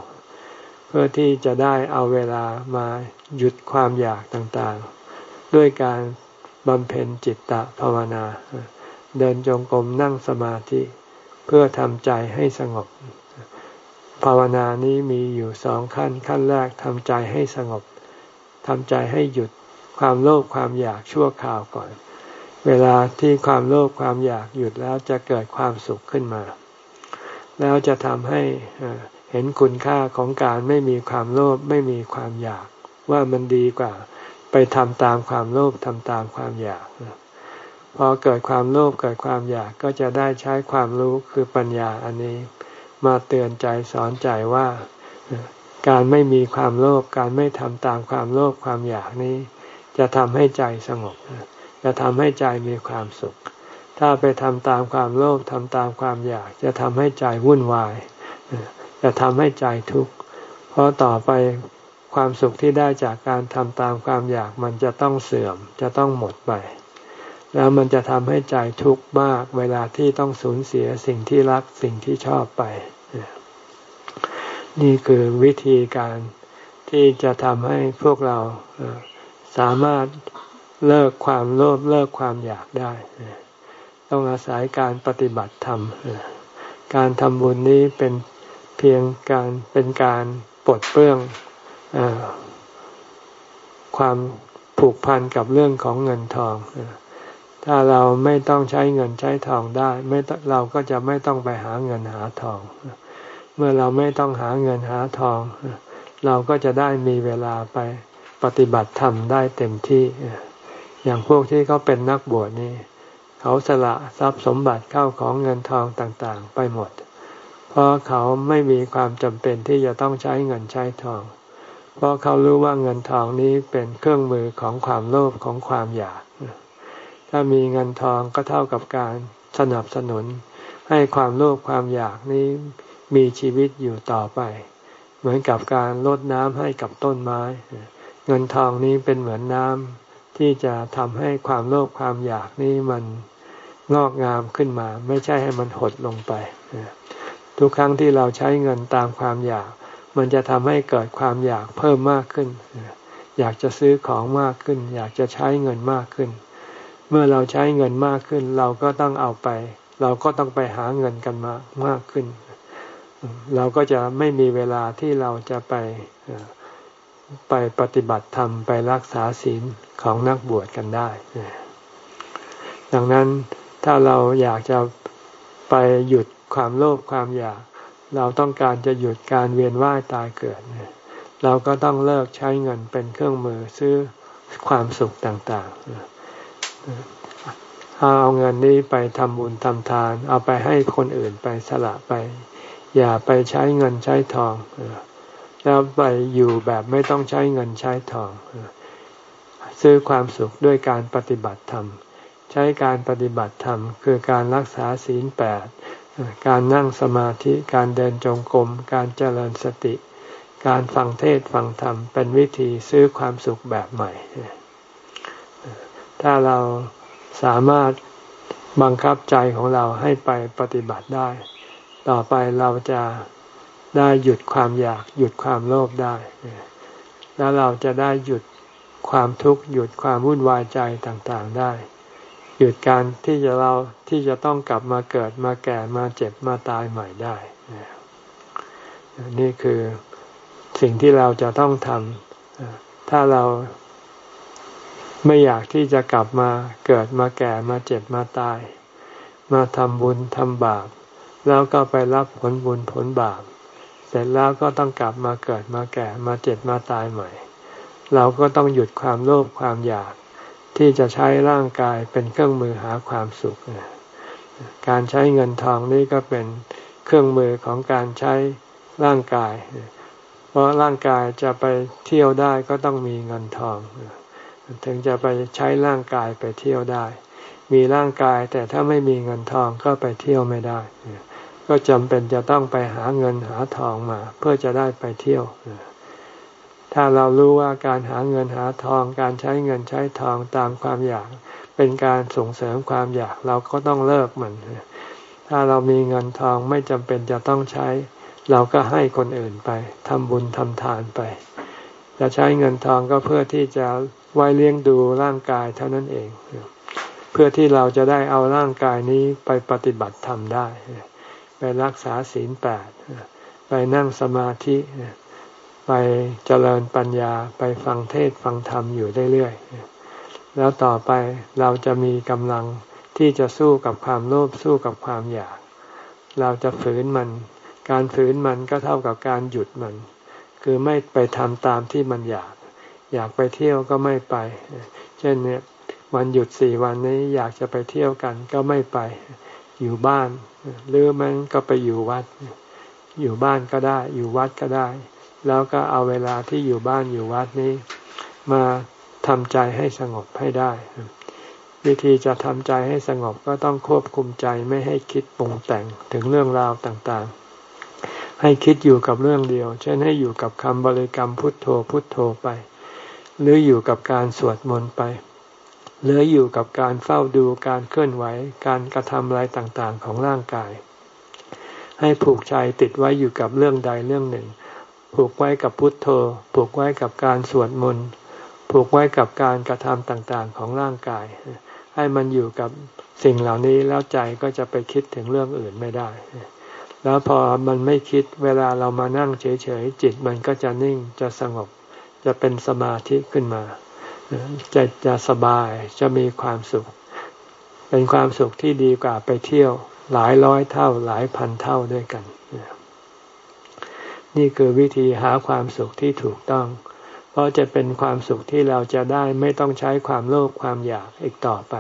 เพื่อที่จะได้เอาเวลามาหยุดความอยากต่างๆ ด้วยการบำเพ็ญจิตตภาวนา เดินจงกรมนั่งสมาธิ เพื่อทำใจให้สงบ ภาวนานี้มีอยู่สองขั้น ขั้นแรกทำใจให้สงบทำใจให้หยุดความโลภความอยากชั่วคราวก่อน เวลาที่ความโลภความอยากหยุดแล้วจะเกิดความสุขขึ้นมา แล้วจะทำให้เห็นคุณค่าของการไม่มีความโลภไม่มีความอยาก ว่ามันดีกว่า ไปทำตามความโลภทำตามความอยาก พอเกิดความโลภเกิดความอยากก็จะได้ใช้ความรู้คือปัญญาอันนี้ มาเตือนใจสอนใจว่าการไม่มีความโลภการไม่ทำตามความโลภความอยากนี้ จะทำให้ใจสงบ จะทำให้ใจมีความสุข ถ้าไปทำตามความโลภทำตามความอยาก จะทำให้ใจวุ่นวายจะทำให้ใจทุกข์เพราะต่อไปความสุขที่ได้จากการทำตามความอยากมันจะต้องเสื่อมจะต้องหมดไป แล้วมันจะทำให้ใจทุกข์มากเวลาที่ต้องสูญเสียสิ่งที่รักสิ่งที่ชอบไป นี่คือวิธีการที่จะทำให้พวกเราสามารถเลิกความโลภเลิกความอยากได้ ต้องอาศัยการปฏิบัติธรรม การทำบุญนี้เป็นเพียงการเป็นการปลดเปลื้องอความผูกพันกับเรื่องของเงินทอง ถ้าเราไม่ต้องใช้เงินใช้ทองได้ ไม่เราก็จะไม่ต้องไปหาเงินหาทอง เมื่อเราไม่ต้องหาเงินหาทอง เราก็จะได้มีเวลาไปปฏิบัติธรรมได้เต็มที่ อย่างพวกที่เขาเป็นนักบวชนี่ เขาสละทรัพย์สมบัติเข้าของเงินทองต่างๆ ไปหมด เพราะเขาไม่มีความจำเป็นที่จะต้องใช้เงินใช้ทอง เพราะเขารู้ว่าเงินทองนี้เป็นเครื่องมือของความโลภของความอยาก ถ้ามีเงินทองก็เท่ากับการสนับสนุน ให้ความโลภความอยากนี้มีชีวิตอยู่ต่อไป เหมือนกับการลดน้ำให้กับต้นไม้ เงินทองนี้เป็นเหมือนน้ำที่จะทำให้ความโลภความอยากนี้มันงอกงามขึ้นมา ไม่ใช่ให้มันหดลงไป ทุกครั้งที่เราใช้เงินตามความอยาก มันจะทำให้เกิดความอยากเพิ่มมากขึ้น อยากจะซื้อของมากขึ้น อยากจะใช้เงินมากขึ้น เมื่อเราใช้เงินมากขึ้น เราก็ต้องเอาไป เราก็ต้องไปหาเงินกันมามากขึ้น เราก็จะไม่มีเวลาที่เราจะไปไปปฏิบัติธรรมไปรักษาศีลของนักบวชกันได้ ดังนั้นถ้าเราอยากจะไปหยุดความโลภความอยาก เราต้องการจะหยุดการเวียนว่ายตายเกิด เราก็ต้องเลิกใช้เงินเป็นเครื่องมือซื้อความสุขต่าง ๆ เอาเงินนี้ไปทำบุญทำทาน เอาไปให้คนอื่นไปสละไป อย่าไปใช้เงินใช้ทองแล้วไปอยู่แบบไม่ต้องใช้เงินใช้ทองซื้อความสุขด้วยการปฏิบัติธรรม ใช้การปฏิบัติธรรม คือการรักษาศีลแปดการนั่งสมาธิการเดินจงกรมการเจริญสติ การฟังเทศฟังธรรม เป็นวิธีซื้อความสุขแบบใหม่ ถ้าเราสามารถบังคับใจของเราให้ไปปฏิบัติได้ ต่อไปเราจะได้หยุดความอยาก หยุดความโลภได้ แล้วเราจะได้หยุดความทุกข์หยุดความวุ่นวายใจต่างๆได้ หยุดการที่จะเราที่จะต้องกลับมาเกิดมาแก่มาเจ็บมาตายใหม่ได้ นี่คือสิ่งที่เราจะต้องทำถ้าเรา ไม่อยากที่จะกลับมาเกิดมาแก่มาเจ็บมาตาย มาทำบุญทำบาป แล้วก็ไปรับผลบุญผลบาป เสร็จแล้วก็ต้องกลับมาเกิดมาแก่มาเจ็บมาตายใหม่ เราก็ต้องหยุดความโลภความอยากที่จะใช้ร่างกายเป็นเครื่องมือหาความสุข การใช้เงินทองนี่ก็เป็นเครื่องมือของการใช้ร่างกาย เพราะร่างกายจะไปเที่ยวได้ก็ต้องมีเงินทอง ถึงจะไปใช้ร่างกายไปเที่ยวได้ มีร่างกายแต่ถ้าไม่มีเงินทองก็ไปเที่ยวไม่ได้ ก็จำเป็นจะต้องไปหาเงินหาทองมา เพื่อจะได้ไปเที่ยว ถ้าเรารู้ว่าการหาเงินหาทอง การใช้เงินใช้ทองตามความอยาก เป็นการส่งเสริมความอยากเราก็ต้องเลิกมัน ถ้าเรามีเงินทองไม่จำเป็นจะต้องใช้ เราก็ให้คนอื่นไปทำบุญทำทานไปจะใช้เงินทองก็เพื่อที่จะ ไว้เลี้ยงดูร่างกายเท่านั้นเอง เพื่อที่เราจะได้เอาร่างกายนี้ไปปฏิบัติธรรมได้ ไปรักษาศีลแปดไปนั่งสมาธิ ไปเจริญปัญญาไปฟังเทศฟังธรรมอยู่เรื่อยๆแล้วต่อไปเราจะมีกำลังที่จะสู้กับความโลภสู้กับความอยาก เราจะฝืนมัน การฝืนมันก็เท่ากับการหยุดมัน คือไม่ไปทำตามที่มันอยาก อยากไปเที่ยวก็ไม่ไป เช่นเนี่ยวันหยุดสี่วันนี้อยากจะไปเที่ยวกันก็ไม่ไป อยู่บ้าน หรือมันก็ไปอยู่วัด อยู่บ้านก็ได้ อยู่วัดก็ได้ แล้วก็เอาเวลาที่อยู่บ้านอยู่วัดนี้ มาทำใจให้สงบให้ได้ วิธีจะทำใจให้สงบก็ต้องควบคุมใจไม่ให้คิดปรุงแต่งถึงเรื่องราวต่างๆ ให้คิดอยู่กับเรื่องเดียว เช่นให้อยู่กับคำบริกรรมพุทโธพุทโธไป หรืออยู่กับการสวดมนต์ไปเหลืออยู่กับการเฝ้าดูการเคลื่อนไหว การกระทำอะไรต่างๆของร่างกาย ให้ผูกใจติดไว้อยู่กับเรื่องใดเรื่องหนึ่ง ผูกไว้กับพุทโธ ผูกไว้กับการสวดมนต์ ผูกไว้กับการกระทำต่างๆของร่างกาย ให้มันอยู่กับสิ่งเหล่านี้แล้วใจก็จะไปคิดถึงเรื่องอื่นไม่ได้ แล้วพอมันไม่คิดเวลาเรามานั่งเฉยๆจิตมันก็จะนิ่งจะสงบ จะเป็นสมาธิขึ้นมา จะจะสบายจะมีความสุข เป็นความสุขที่ดีกว่าไปเที่ยวหลายร้อยเท่าหลายพันเท่าด้วยกัน นี่คือวิธีหาความสุขที่ถูกต้อง เพราะจะเป็นความสุขที่เราจะได้ไม่ต้องใช้ความโลภความอยากอีกต่อไป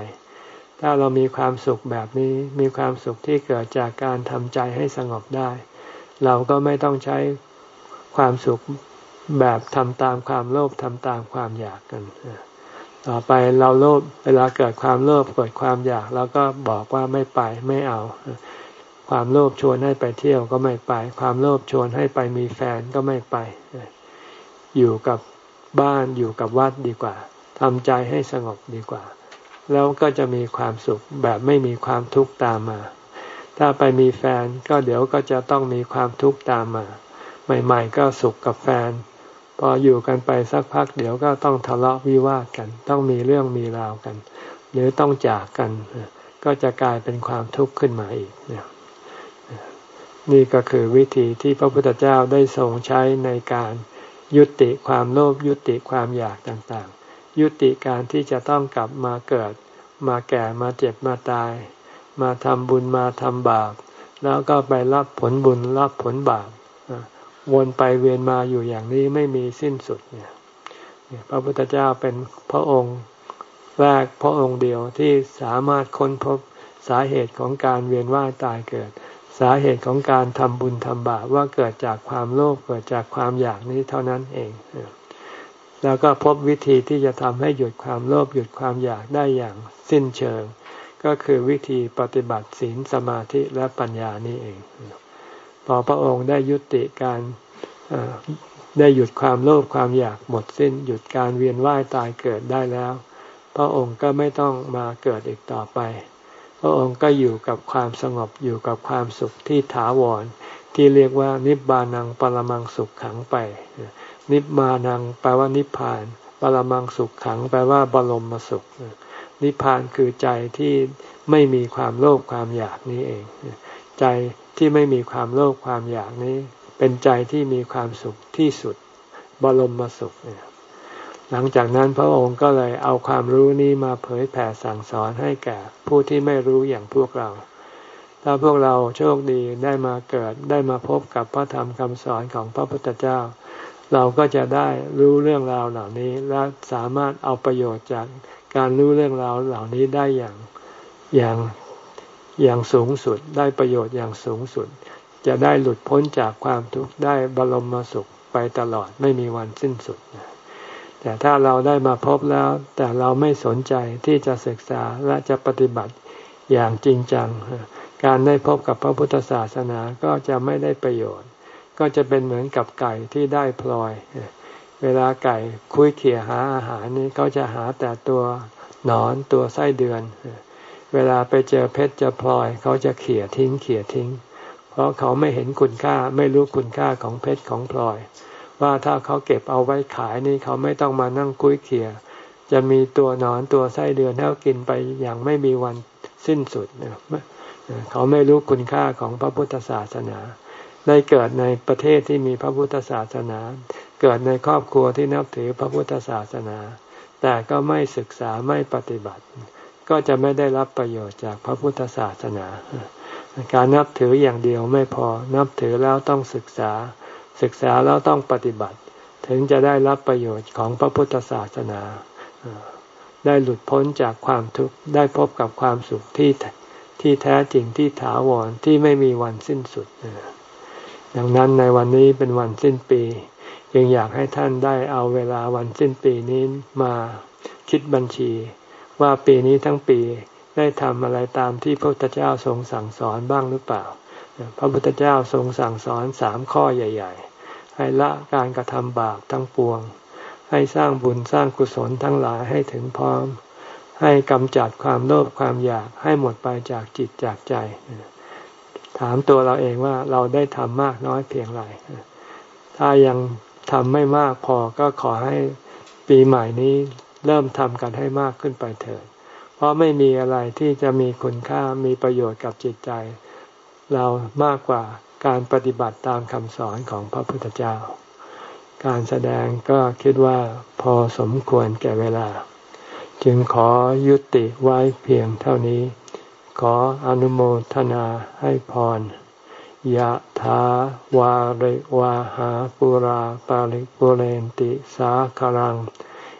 ถ้าเรามีความสุขแบบนี้มีความสุขที่เกิดจากการทำใจให้สงบได้ เราก็ไม่ต้องใช้ความสุข แบบทำตามความโลภทำตามความอยากกันต่อไปเราโลภเวลาเกิดความโลภเกิดความอยากเราก็บอกว่าไม่ไปไม่เอา ความโลภชวนให้ไปเที่ยวก็ไม่ไป ความโลภชวนให้ไปมีแฟนก็ไม่ไป อยู่กับบ้านอยู่กับวัดดีกว่าทำใจให้สงบดีกว่า แล้วก็จะมีความสุขแบบไม่มีความทุกข์ตามมา ถ้าไปมีแฟนก็เดี๋ยวก็จะต้องมีความทุกข์ตามมา ใหม่ ๆ ก็สุขกับแฟน พออยู่กันไปสักพักเดี๋ยวก็ต้องทะเลาะวิวาทกัน ต้องมีเรื่องมีราวกัน หรือต้องจากกัน ก็จะกลายเป็นความทุกข์ขึ้นมาอีกนี่ก็คือวิธีที่พระพุทธเจ้าได้ทรงใช้ในการยุติความโลภยุติความอยากต่างๆ ยุติการที่จะต้องกลับมาเกิด มาแก่มาเจ็บมาตาย มาทำบุญมาทำบาปแล้วก็ไปรับผลบุญรับผลบาป วนไปเวียนมาอยู่อย่างนี้ไม่มีสิ้นสุดเนี่ยพระพุทธเจ้าเป็นพระองค์แรกพระองค์เดียวที่สามารถค้นพบสาเหตุของการเวียนว่ายตายเกิด สาเหตุของการทำบุญทำบาปว่าเกิดจากความโลภเกิดจากความอยากนี้เท่านั้นเอง แล้วก็พบวิธีที่จะทำให้หยุดความโลภหยุดความอยากได้อย่างสิ้นเชิง ก็คือวิธีปฏิบัติศีลสมาธิและปัญญานี่เอง พอพระองค์ได้ยุติการได้หยุดความโลภความอยากหมดสิ้น หยุดการเวียนว่ายตายเกิดได้แล้ว พระองค์ก็ไม่ต้องมาเกิดอีกต่อไป พระองค์ก็อยู่กับความสงบอยู่กับความสุขที่ถาวร ที่เรียกว่านิบานังปรมังสุขขังไป นิบานังแปลว่านิพพาน ปรมังสุขขังแปลว่าบรมมสุข นิพพานคือใจที่ไม่มีความโลภความอยากนี้เอง ใจ ที่ไม่มีความโลภความอยากนี้ เป็นใจที่มีความสุขที่สุดบรมมาสุขเนี่ยหลังจากนั้นพระองค์ก็เลยเอาความรู้นี้มาเผยแผ่สั่งสอนให้แก่ผู้ที่ไม่รู้อย่างพวกเรา ถ้าพวกเราโชคดีได้มาเกิดได้มาพบกับพระธรรมคำสอนของพระพุทธเจ้า เราก็จะได้รู้เรื่องราวเหล่านี้และสามารถเอาประโยชน์จากการรู้เรื่องราวเหล่านี้ได้อย่างอย่าง อย่างสูงสุด ได้ประโยชน์อย่างสูงสุด จะได้หลุดพ้นจากความทุกข์ได้บรมสุขไปตลอดไม่มีวันสิ้นสุด แต่ถ้าเราได้มาพบแล้ว แต่เราไม่สนใจที่จะศึกษาและจะปฏิบัติอย่างจริงจัง การได้พบกับพระพุทธศาสนาก็จะไม่ได้ประโยชน์ ก็จะเป็นเหมือนกับไก่ที่ได้พลอย เวลาไก่คุยเขี่ยหาอาหารนี้เขาจะหาแต่ตัวหนอนตัวไส้เดือน เวลาไปเจอเพชรจะพลอย เขาจะเขี่ยทิ้งเขี่ยทิ้ง เพราะเขาไม่เห็นคุณค่าไม่รู้คุณค่าของเพชรของพลอย ว่าถ้าเขาเก็บเอาไว้ขายนี่เขาไม่ต้องมานั่งกุ้ยเขี่ยจะมีตัวนอนตัวไส้เดือนให้กินไปอย่างไม่มีวันสิ้นสุดเขาไม่รู้คุณค่าของพระพุทธศาสนาได้เกิดในประเทศที่มีพระพุทธศาสนา เกิดในครอบครัวที่นับถือพระพุทธศาสนา แต่ก็ไม่ศึกษาไม่ปฏิบัติ ก็จะไม่ได้รับประโยชน์จากพระพุทธศาสนา การนับถืออย่างเดียวไม่พอ นับถือแล้วต้องศึกษา ศึกษาแล้วต้องปฏิบัติ ถึงจะได้รับประโยชน์ของพระพุทธศาสนา ได้หลุดพ้นจากความทุกข์ ได้พบกับความสุขที่ที่แท้จริงที่ถาวรที่ไม่มีวันสิ้นสุดดังนั้นในวันนี้เป็นวันสิ้นปียังอยากให้ท่านได้เอาเวลาวันสิ้นปีนี้มาคิดบัญชี ว่าปีนี้ทั้งปีได้ทำอะไรตามที่พระพุทธเจ้าทรงสั่งสอนบ้างหรือเปล่า พระพุทธเจ้าทรงสั่งสอนสามข้อใหญ่ ๆ ให้ละการกระทำบาปทั้งปวง ให้สร้างบุญสร้างกุศลทั้งหลายให้ถึงพร้อม ให้กำจัดความโลภความอยากให้หมดไปจากจิตจากใจ ถามตัวเราเองว่าเราได้ทำมากน้อยเพียงไร ถ้ายังทำไม่มากพอก็ขอให้ปีใหม่นี้ เริ่มทำกันให้มากขึ้นไปเถิด เพราะไม่มีอะไรที่จะมีคุณค่ามีประโยชน์กับจิตใจ เรามากกว่าการปฏิบัติตามคำสอนของพระพุทธเจ้า การแสดงก็คิดว่าพอสมควรแก่เวลา จึงขอยุติไว้เพียงเท่านี้ ขออนุโมทนาให้พรยะถาวาริวาหาปุราปาริปุเรนติสาคลัง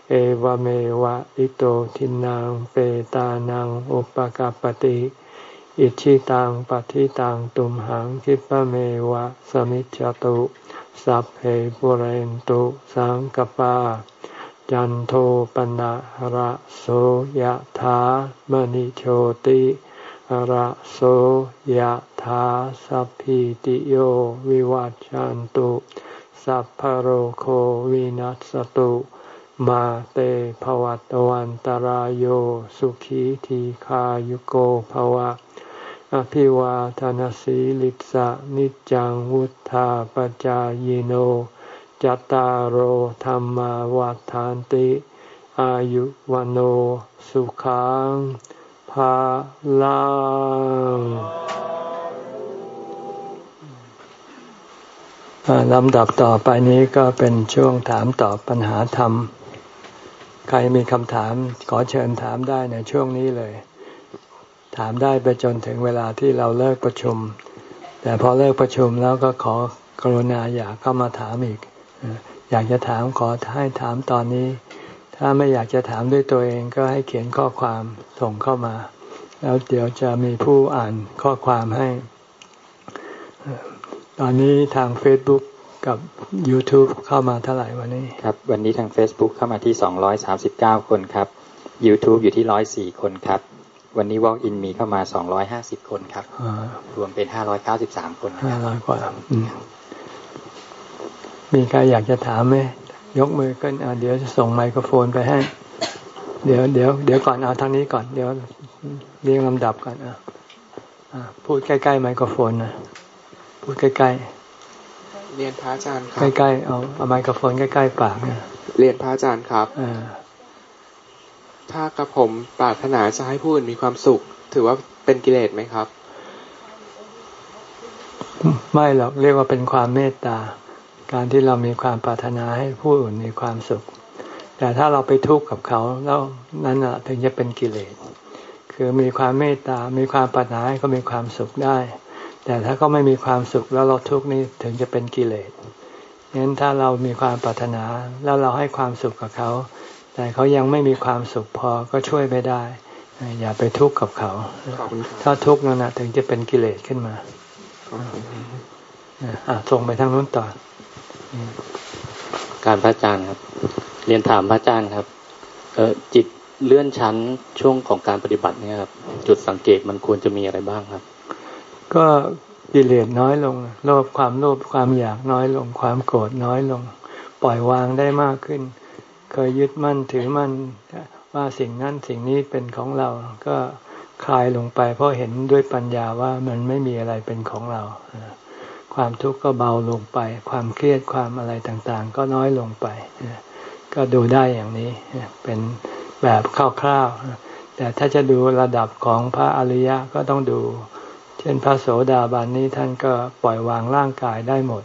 เอวเมวะอิโตทินังเปตานังอุปกาปติอิชิตังปฏิตังตุมหังคิปะเมวะสมิจจตุสัพเพปุเรนตุสังกปา จันโทปนะระโสยถามณิโชติระโสยถาสัพพิติโยวิวัจจันตุสัพพโรโควินัสตุ มาเตภวัตวันตารโยสุขีทีขายุโกภวะ อภิวาทานสีลิสะนิจังวุธาปจายโนจตารโหธรรมวาทานติ อายุวันโอสุขังภาลังลำดับต่อไปนี้ก็เป็นช่วงถามตอบปัญหาธรรม ใครมีคำถามขอเชิญถามได้ในช่วงนี้เลย ถามได้ไปจนถึงเวลาที่เราเลิกประชุม แต่พอเลิกประชุมแล้วก็ขอกรุณาอย่าเข้ามาถามอีก อยากจะถามขอให้ถามตอนนี้ ถ้าไม่อยากจะถามด้วยตัวเองก็ให้เขียนข้อความส่งเข้ามา แล้วเดี๋ยวจะมีผู้อ่านข้อความให้ ตอนนี้ทาง Facebook กับ YouTube เข้ามาเท่าไหร่วันนี้ ครับ วันนี้ทาง Facebook เข้ามาที่ 239 คนครับ YouTube อยู่ที่ 104 คนครับ วันนี้ Walk in มีเข้ามา 250 คนครับ รวมเป็น 593 คนห้าร้อยกว่ามีใครอยากจะถามไหมยกมือขึ้นเดี๋ยวจะส่งไมโครโฟนไปให้ เดี๋ยวเดี๋ยวเดี๋ยวก่อนเอาทางนี้ก่อน เดี๋ยวเรียงลำดับก่อนอะพูดใกล้ ๆ ไมโครโฟนนะพูดใกล้ ๆ เรียนพระอาจารย์ครับ ใกล้ๆเอาเอาไมโครโฟนใกล้ๆปากเนี่ยเรียนพระอาจารย์ครับถ้ากระผมปรารถนาจะให้ผู้อื่นมีความสุข ถือว่าเป็นกิเลสไหมครับ ไม่หรอกเรียกว่าเป็นความเมตตา การที่เรามีความปรารถนาให้ผู้อื่นมีความสุข แต่ถ้าเราไปทุกข์กับเขาแล้วนั้นอะถึงจะเป็นกิเลสคือมีความเมตตา มีความปรารถนาให้เขามีความสุขได้ แต่ถ้าเขาไม่มีความสุขแล้วเราทุกข์นี่ถึงจะเป็นกิเลสงั้นถ้าเรามีความปรารถนาแล้วเราให้ความสุขกับเขา แต่เขายังไม่มีความสุขพอก็ช่วยไม่ได้ อย่าไปทุกข์กับเขา ถ้าทุกข์นั่นนะถึงจะเป็นกิเลสขึ้นมาอ่าส่งไปทางนู้นต่อ การพระอาจารย์ครับ เรียนถามพระอาจารย์ครับ เออจิตเลื่อนชั้นช่วงของการปฏิบัติเนี่ยครับ จุดสังเกตมันควรจะมีอะไรบ้างครับ ก็กิเลสน้อยลง โลภความโลภความอยากน้อยลง ความโกรธน้อยลง ปล่อยวางได้มากขึ้น เคยยึดมั่นถือมั่นว่าสิ่งนั้นสิ่งนี้เป็นของเราก็คลายลงไป เพราะเห็นด้วยปัญญาว่ามันไม่มีอะไรเป็นของเรา ความทุกข์ก็เบาลงไป ความเครียดความอะไรต่างๆ ก็น้อยลงไป ก็ดูได้อย่างนี้เป็นแบบคร่าวๆแต่ถ้าจะดูระดับของพระอริยะก็ต้องดู เช่นพระโสดาบันนี้ท่านก็ปล่อยวางร่างกายได้หมด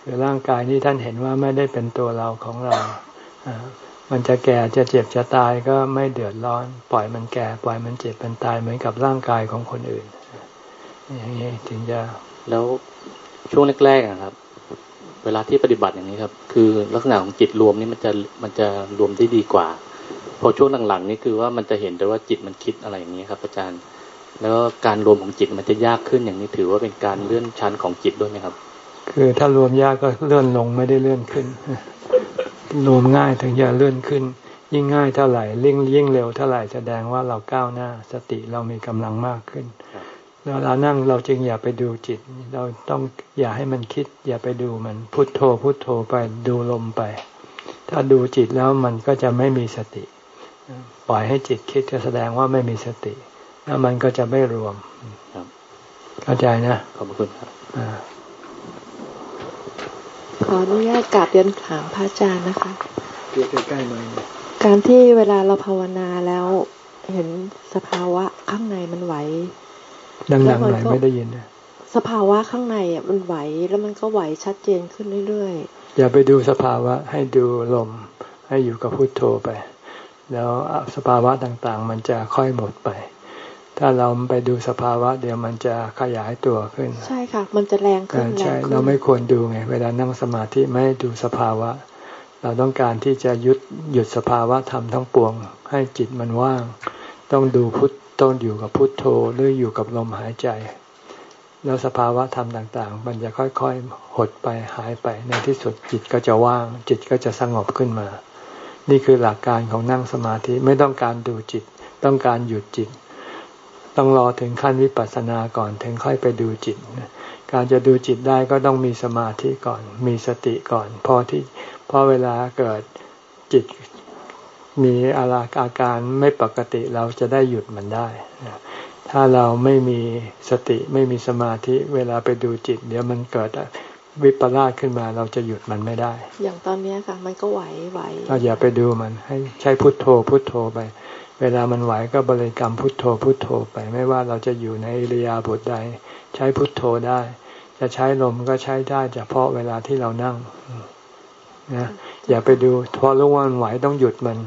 คือร่างกายนี้ท่านเห็นว่าไม่ได้เป็นตัวเราของเรา มันจะแก่จะเจ็บจะตายก็ไม่เดือดร้อน ปล่อยมันแก่ปล่อยมันเจ็บมันตายเหมือนกับร่างกายของคนอื่น อย่างนี้ถึงจะแล้วช่วงแรกๆนะครับ เวลาที่ปฏิบัติอย่างนี้ครับ คือลักษณะของจิตรวมนี่มันจะมันจะรวมได้ดีกว่า พอช่วงหลังๆนี่คือว่ามันจะเห็นแต่ว่าจิตมันคิดอะไรอย่างนี้ครับ อาจารย์ แล้วการรวมของจิตมันจะยากขึ้นอย่างนี้ถือว่าเป็นการเลื่อนชั้นของจิตด้วยไหมครับ คือถ้ารวมยากก็เลื่อนลงไม่ได้เลื่อนขึ้น รวมง่ายถึงจะเลื่อนขึ้น ยิ่งง่ายเท่าไหร่ยิ่งยิ่งเร็วเท่าไหร่แสดงว่าเราก้าวหน้า สติเรามีกำลังมากขึ้นเวลานั่งเราจึงอย่าไปดูจิต เราต้องอย่าให้มันคิด อย่าไปดูมันพุโทโธพุโทโธไปดูลมไป ถ้าดูจิตแล้วมันก็จะไม่มีสติ ปล่อยให้จิตคิดก็แสดงว่าไม่มีสติ แล้วมันก็จะไม่รวมเข้าใจนะ ขอบคุณครับขออนุญาตกราบเรียนถามพระอาจารย์นะคะเรียกใกล้ๆหน่อยการที่เวลาเราภาวนาแล้วเห็นสภาวะข้างในมันไหวดังๆหน่อยไม่ได้ยินนะสภาวะข้างในอะมันไหวแล้วมันก็ไหวชัดเจนขึ้นเรื่อยๆ อย่าไปดูสภาวะให้ดูลม ให้อยู่กับพุโทโธไป แล้วสภาวะต่างๆ มันจะค่อยหมดไป ถ้าเราไปดูสภาวะ เดี๋ยวมันจะขยายตัวขึ้น ใช่ค่ะ มันจะแรงขึ้นใช่เราไม่ควรดูไง เวลานั่งสมาธิไม่ดูสภาวะ เราต้องการที่จะยุดหยุดสภาวะธรรมทั้งปวง ให้จิตมันว่าง ต้องดูพุทต้องอยู่กับพุทโธหรืออยู่กับลมหายใจ แล้วสภาวะธรรมต่าง ๆ มันจะค่อยๆหดไปหายไปในที่สุดจิตก็จะว่าง จิตก็จะสงบขึ้นมา นี่คือหลักการของนั่งสมาธิไม่ต้องการดูจิต ต้องการหยุดจิต ต้องรอถึงขั้นวิปัสสนาก่อนถึงค่อยไปดูจิต การจะดูจิตได้ก็ต้องมีสมาธิก่อน มีสติก่อน พอที่พอเวลาเกิดจิตมีอาอาการไม่ปกติเราจะได้หยุดมันได้ ถ้าเราไม่มีสติไม่มีสมาธิเวลาไปดูจิต เดี๋ยวมันเกิดวิปลาสขึ้นมาเราจะหยุดมันไม่ได้ อย่างตอนนี้ค่ะมันก็ไหวไหวเราอย่าไปดูมัน ให้ใช้พุทโธพุทโธไป เวลามันไหวก็บริกรรมพุทโธพุทโธไปไม่ว่าเราจะอยู่ในอิริยาบถใด ใช้พุทโธได้ จะใช้ลมก็ใช้ได้เฉพาะเวลาที่เรานั่งนะอย่าไปดูพอรู้ว่ามันไหวต้องหยุดมัน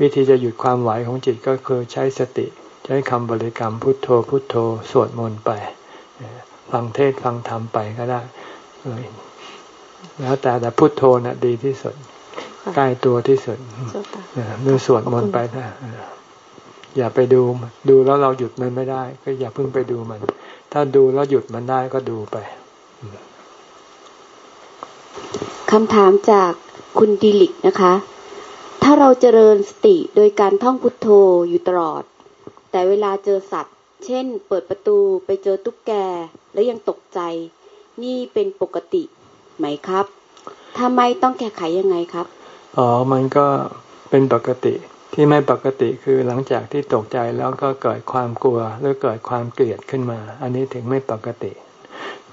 วิธีจะหยุดความไหวของจิตก็คือใช้สติ ใช้คำบริกรรมพุทโธพุทโธสวดมนต์ไป ฟังเทศฟังธรรมไปก็ได้แล้วแต่แต่พุทโธน่ะดีที่สุดใกล้ตัวที่สุดหรือสวดมนต์ไปนะ อย่าไปดูดูแล้วเราหยุดมันไม่ได้ ก็อย่าเพิ่งไปดูมัน ถ้าดูแล้วหยุดมันได้ก็ดูไปคำถามจากคุณดิลิกนะคะ ถ้าเราเจริญสติโดยการท่องพุทโธอยู่ตลอด แต่เวลาเจอสัตว์ เช่น เปิดประตูไปเจอตุ๊กแกแล้วยังตกใจ นี่เป็นปกติไหมครับ ถ้าไม่ต้องแก้ไขยังไงครับ อ๋อ มันก็เป็นปกติ ที่ไม่ปกติคือหลังจากที่ตกใจแล้วก็เกิดความกลัวหรือเกิดความเกลียดขึ้นมา อันนี้ถึงไม่ปกติ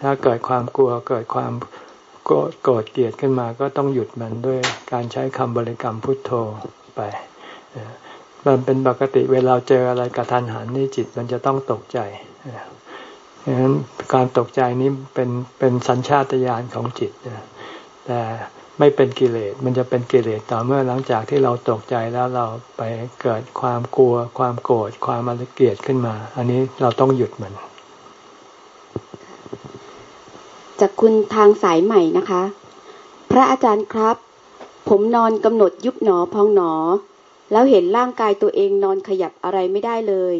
ถ้าเกิดความกลัวเกิดความโกรธโกรธเกลียดขึ้นมาก็ต้องหยุดมันด้วยการใช้คำบริกรรมพุทโธไปมันเป็นปกติเวลาเจออะไรกระทันหันนี่จิตมันจะต้องตกใจดังนั้นการตกใจนี้เป็นเป็นสัญชาตญาณของจิตแต่ ไม่เป็นกิเลส มันจะเป็นกิเลสต่อเมื่อหลังจากที่เราตกใจแล้วเราไปเกิดความกลัว ความโกรธ ความอรเกียดขึ้นมา อันนี้เราต้องหยุดมัน จากคุณทางสายใหม่นะคะ พระอาจารย์ครับ ผมนอนกำหนดยุบหนอพองหนอ แล้วเห็นร่างกายตัวเองนอนขยับอะไรไม่ได้เลย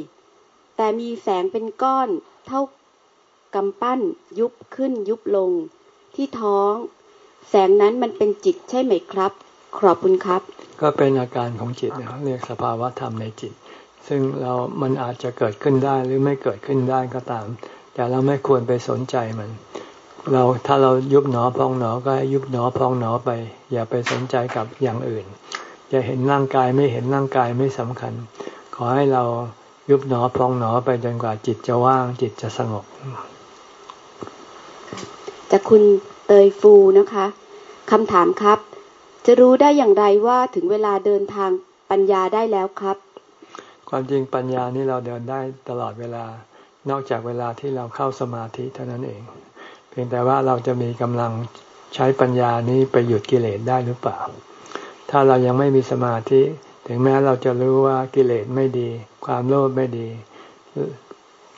แต่มีแสงเป็นก้อนเท่ากำปั้นยุบขึ้นยุบลง ที่ท้อง แสงนั้นมันเป็นจิตใช่ไหมครับ ขอบคุณครับ ก็เป็นอาการของจิตนะเรียกสภาวะธรรมในจิต ซึ่งเรามันอาจจะเกิดขึ้นได้หรือไม่เกิดขึ้นได้ก็ตาม แต่เราไม่ควรไปสนใจมัน เราถ้าเรายุบหนอพองหนอก็ยุบหนอพองหนอไป อย่าไปสนใจกับอย่างอื่น จะเห็นร่างกายไม่เห็นร่างกายไม่สำคัญ ขอให้เรายุบหนอพองหนอไปจนกว่าจิตจะว่างจิตจะสงบจากคุณ เตยฟูนะคะคำถามครับ จะรู้ได้อย่างไรว่าถึงเวลาเดินทางปัญญาได้แล้วครับ ความจริงปัญญานี่เราเดินได้ตลอดเวลานอกจากเวลาที่เราเข้าสมาธิเท่านั้นเอง เพียงแต่ว่าเราจะมีกำลังใช้ปัญญานี้ไปหยุดกิเลสได้หรือเปล่า ถ้าเรายังไม่มีสมาธิ ถึงแม้เราจะรู้ว่ากิเลสไม่ดี ความโลภไม่ดี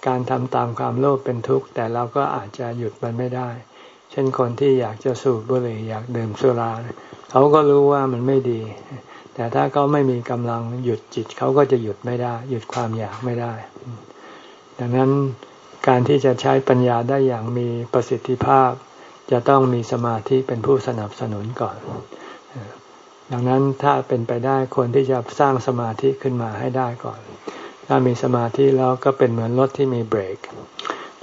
การทำตามความโลภเป็นทุกข์ แต่เราก็อาจจะหยุดมันไม่ได้ เช่นคนที่อยากจะสูบบุหรี่อยากดื่มสุราเขาก็รู้ว่ามันไม่ดี แต่ถ้าเขาไม่มีกำลังหยุดจิตเขาก็จะหยุดไม่ได้ หยุดความอยากไม่ได้ ดังนั้นการที่จะใช้ปัญญาได้อย่างมีประสิทธิภาพ จะต้องมีสมาธิเป็นผู้สนับสนุนก่อน ดังนั้นถ้าเป็นไปได้คนที่จะสร้างสมาธิขึ้นมาให้ได้ก่อน ถ้ามีสมาธิแล้วก็เป็นเหมือนรถที่มีเบรก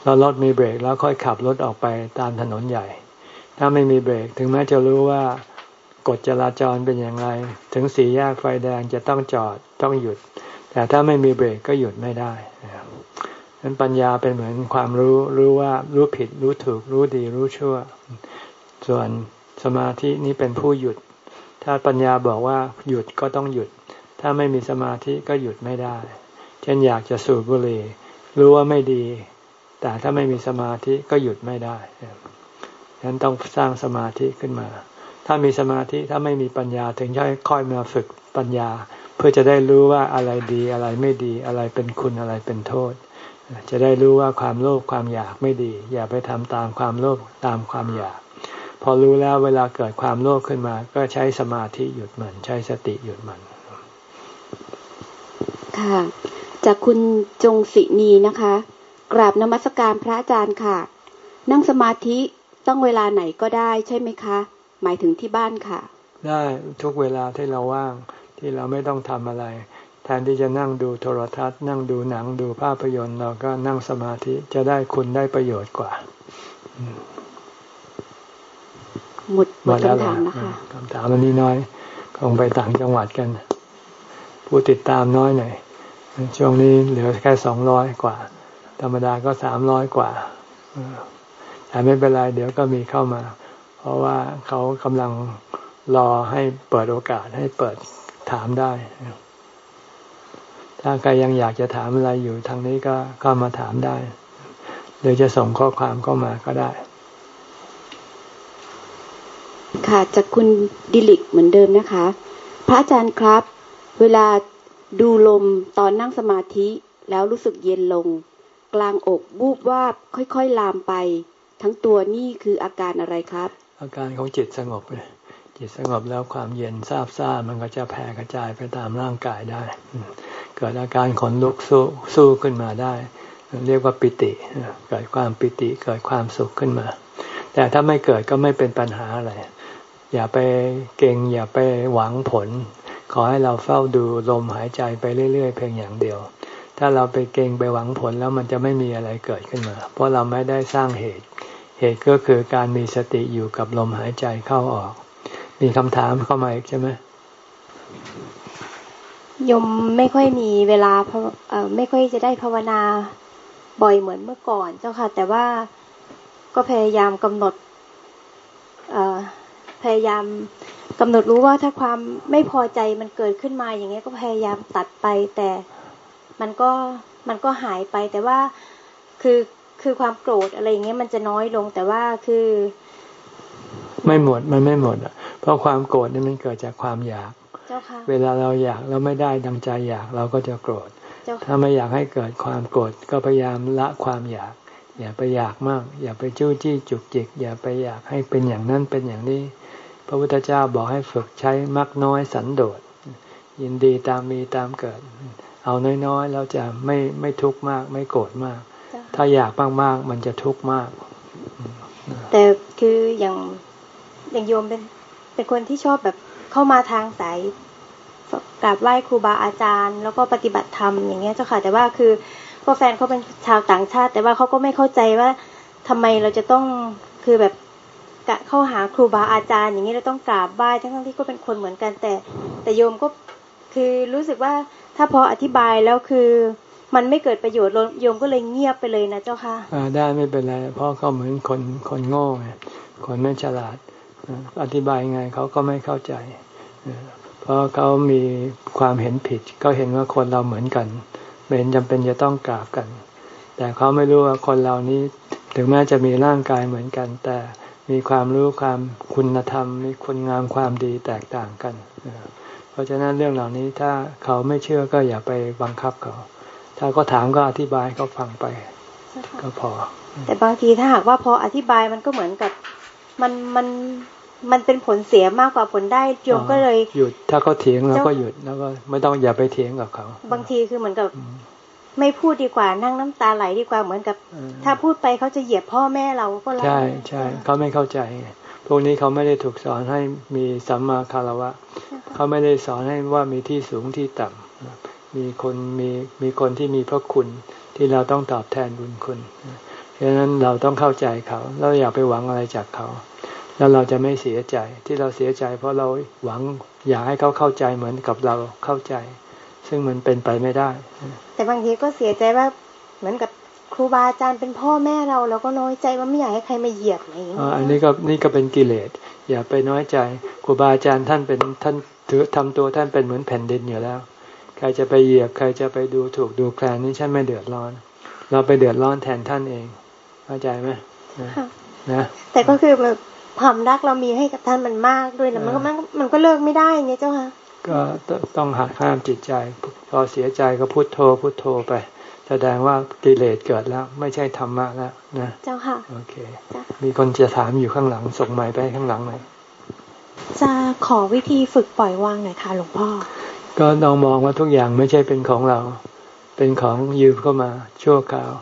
เรารถมีเบรกแล้วค่อยขับรถออกไปตามถนนใหญ่ ถ้าไม่มีเบรกถึงแม้จะรู้ว่ากฎจราจรเป็นอย่างไร ถึงสี่แยกไฟแดงจะต้องจอดต้องหยุด แต่ถ้าไม่มีเบรกก็หยุดไม่ได้นั้นปัญญาเป็นเหมือนความรู้รู้ว่ารู้ผิดรู้ถูกรู้ดีรู้ชั่ว ส่วนสมาธินี้เป็นผู้หยุด ถ้าปัญญาบอกว่าหยุดก็ต้องหยุด ถ้าไม่มีสมาธิก็หยุดไม่ได้ เช่นอยากจะสูบบุหรี่รู้ว่าไม่ดี แต่ถ้าไม่มีสมาธิก็หยุดไม่ได้ฉะนั้นต้องสร้างสมาธิขึ้นมา ถ้ามีสมาธิถ้าไม่มีปัญญาถึงจะค่อยมาฝึกปัญญา เพื่อจะได้รู้ว่าอะไรดีอะไรไม่ดีอะไรเป็นคุณอะไรเป็นโทษ จะได้รู้ว่าความโลภความอยากไม่ดี อย่าไปทำตามความโลภตามความอยาก พอรู้แล้วเวลาเกิดความโลภขึ้นมา ก็ใช้สมาธิหยุดมัน ใช้สติหยุดมันค่ะจากคุณจงศินีนะคะ กราบนมัสการพระอาจารย์ค่ะ นั่งสมาธิต้องเวลาไหนก็ได้ใช่ไหมคะ หมายถึงที่บ้านค่ะ ได้ทุกเวลาที่เราว่างที่เราไม่ต้องทำอะไร แทนที่จะนั่งดูโทรทัศน์ นั่งดูหนังดูภาพยนตร์เราก็นั่งสมาธิจะได้คุณได้ประโยชน์กว่า หมดหมดคำถามนะคะคำถามวันนี้น้อย คงไปต่างจังหวัดกัน ผู้ติดตามน้อยหน่อยช่วงนี้เหลือแค่สองร้อยกว่า ธรรมดาก็สามร้อยกว่าแต่ไม่เป็นไรเดี๋ยวก็มีเข้ามา เพราะว่าเขากำลังรอให้เปิดโอกาสให้เปิดถามได้ ถ้าใครยังอยากจะถามอะไรอยู่ทางนี้ก็ก็มาถามได้หรือจะส่งข้อความเข้ามาก็ได้ ค่ะจากคุณดิลิกเหมือนเดิมนะคะ พระอาจารย์ครับ เวลาดูลมตอนนั่งสมาธิแล้วรู้สึกเย็นลง กลางอกบูบวาบค่อยๆลามไป ทั้งตัวนี่คืออาการอะไรครับ อาการของจิตสงบเลยจิตสงบแล้วความเย็นซาบซ่ามันก็จะแผ่กระจายไปตามร่างกายได้ เกิดอาการขนลุกสู้สู้ขึ้นมาได้ เรียกว่าปิติ เกิดความปิติเกิดความสุขขึ้นมา แต่ถ้าไม่เกิดก็ไม่เป็นปัญหาอะไร อย่าไปเก่งอย่าไปหวังผล ขอให้เราเฝ้าดูลมหายใจไปเรื่อยๆเพียงอย่างเดียว ถ้าเราไปเก่งไปหวังผลแล้วมันจะไม่มีอะไรเกิดขึ้นมา เพราะเราไม่ได้สร้างเหตุ เหตุก็คือการมีสติอยู่กับลมหายใจเข้าออก มีคำถามเข้ามาอีกใช่ไหมยมไม่ค่อยมีเวลาไม่ค่อยจะได้ภาวนาบ่อยเหมือนเมื่อก่อนเจ้าค่ะ แต่ว่าก็พยายามกำหนดพยายามกำหนดรู้ว่าถ้าความไม่พอใจมันเกิดขึ้นมาอย่างเงี้ยก็พยายามตัดไปแต่ มันก็มันก็หายไปแต่ว่าคือคือความโกรธอะไรอย่างเงี้ยมันจะน้อยลงแต่ว่าคือ ไม่หมดมันไม่หมดอะเพราะความโกรธนี่มันเกิดจากความอยากเวลาเราอยากแล้วไม่ได้ดังใจอยากเราก็จะโกรธถ้าไม่อยากให้เกิดความโกรธก็พยายามละความอยาก อย่าไปอยากมาก อย่าไปจู้จี้จุกจิก อย่าไปอยากให้เป็นอย่างนั้นเป็นอย่างนี้ พระพุทธเจ้าบอกให้ฝึกใช้มักน้อยสันโดษยินดีตามมีตามเกิด เอาน้อยๆแล้วจะไม่ไม่ทุกข์มาก ไม่โกรธมาก ถ้าอยากมากๆมันจะทุกข์มาก แต่คืออย่างอย่างโยมเป็นเป็นคนที่ชอบแบบเข้ามาทางสายกราบไหว้ครูบาอาจารย์ แล้วก็ปฏิบัติธรรมอย่างเงี้ยเจ้าค่ะ แต่ว่าคือก็แฟนเขาเป็นชาวต่างชาติ แต่ว่าเขาก็ไม่เข้าใจว่าทำไมเราจะต้องคือแบบกะเข้าหาครูบาอาจารย์ อย่างนี้เราต้องกราบไหว้ทั้งที่ก็เป็นคนเหมือนกันแต่ แต่โยมก็ คือรู้สึกว่าถ้าพออธิบายแล้วคือมันไม่เกิดประโยชน์โยมก็เลยเงียบไปเลยนะเจ้าค่ะอ่าได้ไม่เป็นไรเพราะเขาเหมือนคนคนโง่ไงคนไม่ฉลาด อธิบายไงเขาก็ไม่เข้าใจ เพราะเขามีความเห็นผิดก็เห็นว่าคนเราเหมือนกันเห็นจำเป็นจะต้องกราบกัน แต่เขาไม่รู้ว่าคนเรานี้ถึงแม้จะมีร่างกายเหมือนกัน แต่มีความรู้ความคุณธรรม มีคุณงามความดีแตกต่างกันเราะฉะนั้นเรื่องเหล่านี้ถ้าเขาไม่เชื่อก็อย่าไปบังคับเขา ถ้าก็ถามก็อธิบายเขาฟังไป ก็พอ แต่บางทีถ้าหากว่าพออธิบายมันก็เหมือนกับมันมันมันเป็นผลเสียมากกว่าผลได้โยมก็เลยหยุดถ้าเขาเถียงเราก็หยุดแล้วก็ไม่ต้องอย่าไปเถียงกับเขา บางทีคือเหมือนกับไม่พูดดีกว่านั่งน้ำตาไหลดีกว่าเหมือนกับ ถ้าพูดไปเขาจะเหยียบพ่อแม่เราก็แล้วใช่ใช่เขาไม่เข้าใจ พวกนี้เขาไม่ได้ถูกสอนให้มีสัมมาคารวะ เขาไม่ได้สอนให้ว่ามีที่สูงที่ต่ำมีคนมีมีคนที่มีพระคุณที่เราต้องตอบแทนบุญคุณเพราะฉะนั้นเราต้องเข้าใจเขาแล้วอย่าไปหวังอะไรจากเขา แล้วเราจะไม่เสียใจที่เราเสียใจ เพราะเราหวังอยากให้เขาเข้าใจเหมือนกับเราเข้าใจ ซึ่งมันเป็นไปไม่ได้ แต่บางทีก็เสียใจว่าเหมือนกับค รูบาอาจารย์เป็นพ่อแม่เราเราก็น้อยใจว่าไม่อยากให้ใครมาเหยียบอะไรอย่างนี้อันนี้ก็นี่ก็เป็นกิเลสอย่าไปน้อยใจครูบาอาจารย์ท่านเป็นท่านถือทำตัวท่านเป็นเหมือนแผ่นดินอยู่แล้ว ใครจะไปเหยียบใครจะไปดูถูกดูแคลนนี่ฉันไม่เดือดร้อน เราไปเดือดร้อนแทนท่านเองเข้าใจไหมนะแต่ก็คือแบบความรักเรามีให้กับท่านมันมากด้วยแล้วมันก็มันก็เลิกไม่ได้ไงเจ้าค่ะก็ต้องหักห้ามจิตใจ พอเสียใจก็พุโทโธพุโทโธไป แสดงว่ากิเลสเกิดแล้ว ไม่ใช่ธรรมะแล้วนะเจ้าค่ะโอเค มีคนจะถามอยู่ข้างหลังส่งไม้ไปข้างหลังหน่อยจะขอวิธีฝึกปล่อยวางหน่อยค่ะหลวงพ่อ ก็ลองมองว่าทุกอย่างไม่ใช่เป็นของเรา เป็นของยืมเข้ามาชั่วคราว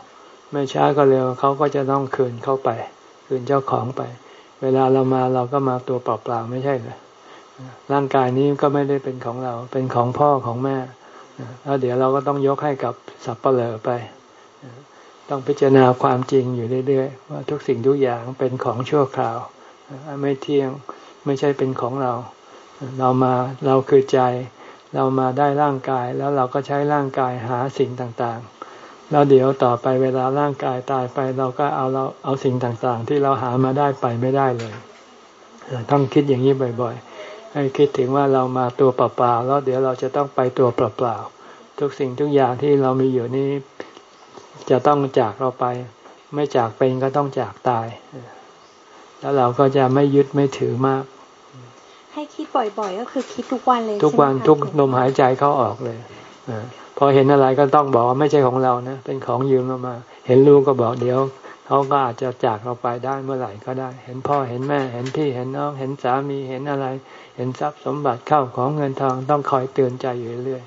ไม่ช้าก็เร็วเขาก็จะต้องคืนเข้าไป คืนเจ้าของไป เวลาเรามาเราก็มาตัวเปล่าๆไม่ใช่เลยร่างกายนี้ก็ไม่ได้เป็นของเรา เป็นของพ่อของแม่ แล้วเดี๋ยวเราก็ต้องยกให้กับสับเปลือไป ต้องพิจารณาความจริงอยู่เรื่อยๆว่าทุกสิ่งทุกอย่างเป็นของชั่วคราว ไม่เที่ยงไม่ใช่เป็นของเรา เรามาเราคือใจ เรามาได้ร่างกายแล้วเราก็ใช้ร่างกายหาสิ่งต่างๆ แล้วเดี๋ยวต่อไปเวลาร่างกายตายไปเราก็เอาเราเอาสิ่งต่างๆ ที่เราหามาได้ไปไม่ได้เลย ต้องคิดอย่างนี้บ่อยๆ ให้คิดถึงว่าเรามาตัวเปล่าๆแล้วเดี๋ยวเราจะต้องไปตัวเปล่าๆทุกสิ่งทุกอย่างที่เรามีอยู่นี้จะต้องจากเราไป ไม่จากเป็นก็ต้องจากตาย แล้วเราก็จะไม่ยึดไม่ถือมาก ให้คิดบ่อยๆ ก็คือคิดทุกวันเลยทุกวันทุกลมหายใจเข้าออกเลยพอเห็นอะไรก็ต้องบอกว่าไม่ใช่ของเรานะเป็นของยืมมา เห็นลูกก็บอกเดี๋ยว เขาก็อาจจะจากเราไปได้เมื่อไหร่ก็ได้ เห็นพ่อเห็นแม่ เห็นพี่เห็นน้อง เห็นสามีเห็นอะไร เห็นทรัพย์สมบัติเข้าของเงินทองต้องคอยเตือนใจอยู่เรื่อย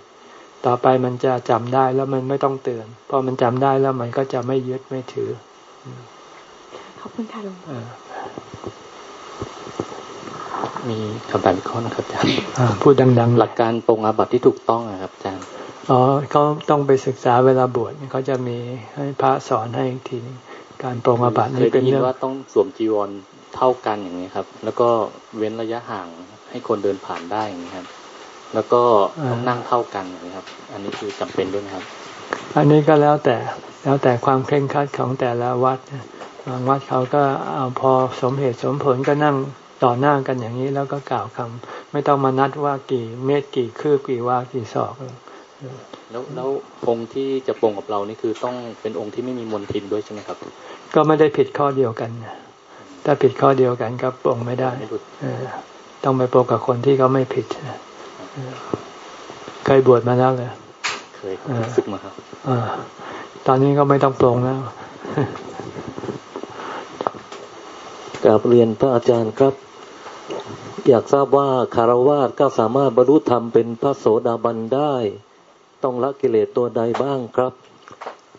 ต่อไปมันจะจำได้แล้วมันไม่ต้องเตือนพอมันจำได้แล้วมันก็จะไม่ยึดไม่ถือขอบคุณค่ะหลวงพ่อมีคำถามอีกข้อนะครับอาจารย์พูดดัง ๆ หลักการปรงอาบัติที่ถูกต้องนะครับอาจารย์อ๋อเขาต้องไปศึกษาเวลาบวชเขาจะมีให้พระสอนให้อีกทีนึง การปรงอาบัตินี่เป็นเรื่องว่าต้องสวมจีวรเท่ากันอย่างนี้ครับ แล้วก็เว้นระยะห่างให้คนเดินผ่านได้อย่างนี้ครับ แล้วก็ต้องนั่งเท่ากันอย่างนี้ครับ อันนี้คือจำเป็นด้วยนะครับ อันนี้ก็แล้วแต่แล้วแต่ความเคร่งครัดของแต่ละวัดบางวัดเขาก็เอาพอสมเหตุสมผลก็นั่งต่อหน้ากันอย่างนี้แล้วก็กล่าวคำไม่ต้องมานัดว่ากี่เมตรกี่คืบกี่วากี่ศอก แล้วแล้วองค์ที่จะปรงกับเรานี่คือต้องเป็นองค์ที่ไม่มีมนทินด้วยใช่ไหมครับ ก็ไม่ได้ผิดข้อเดียวกันถ้าผิดข้อเดียวกันก็ปรงไม่ได้ต้องไปปรงกับคนที่เขาไม่ผิดเคยบวชมาแล้วเลยเคยศึกมาครับตอนนี้ก็ไม่ต้องปรงแล้วกราบเรียนพระอาจารย์ครับ อยากทราบว่าคารวาสก็สามารถบรรลุธรรมเป็นพระโสดาบันได้ ต้องละกิเลสตัวใดบ้างครับ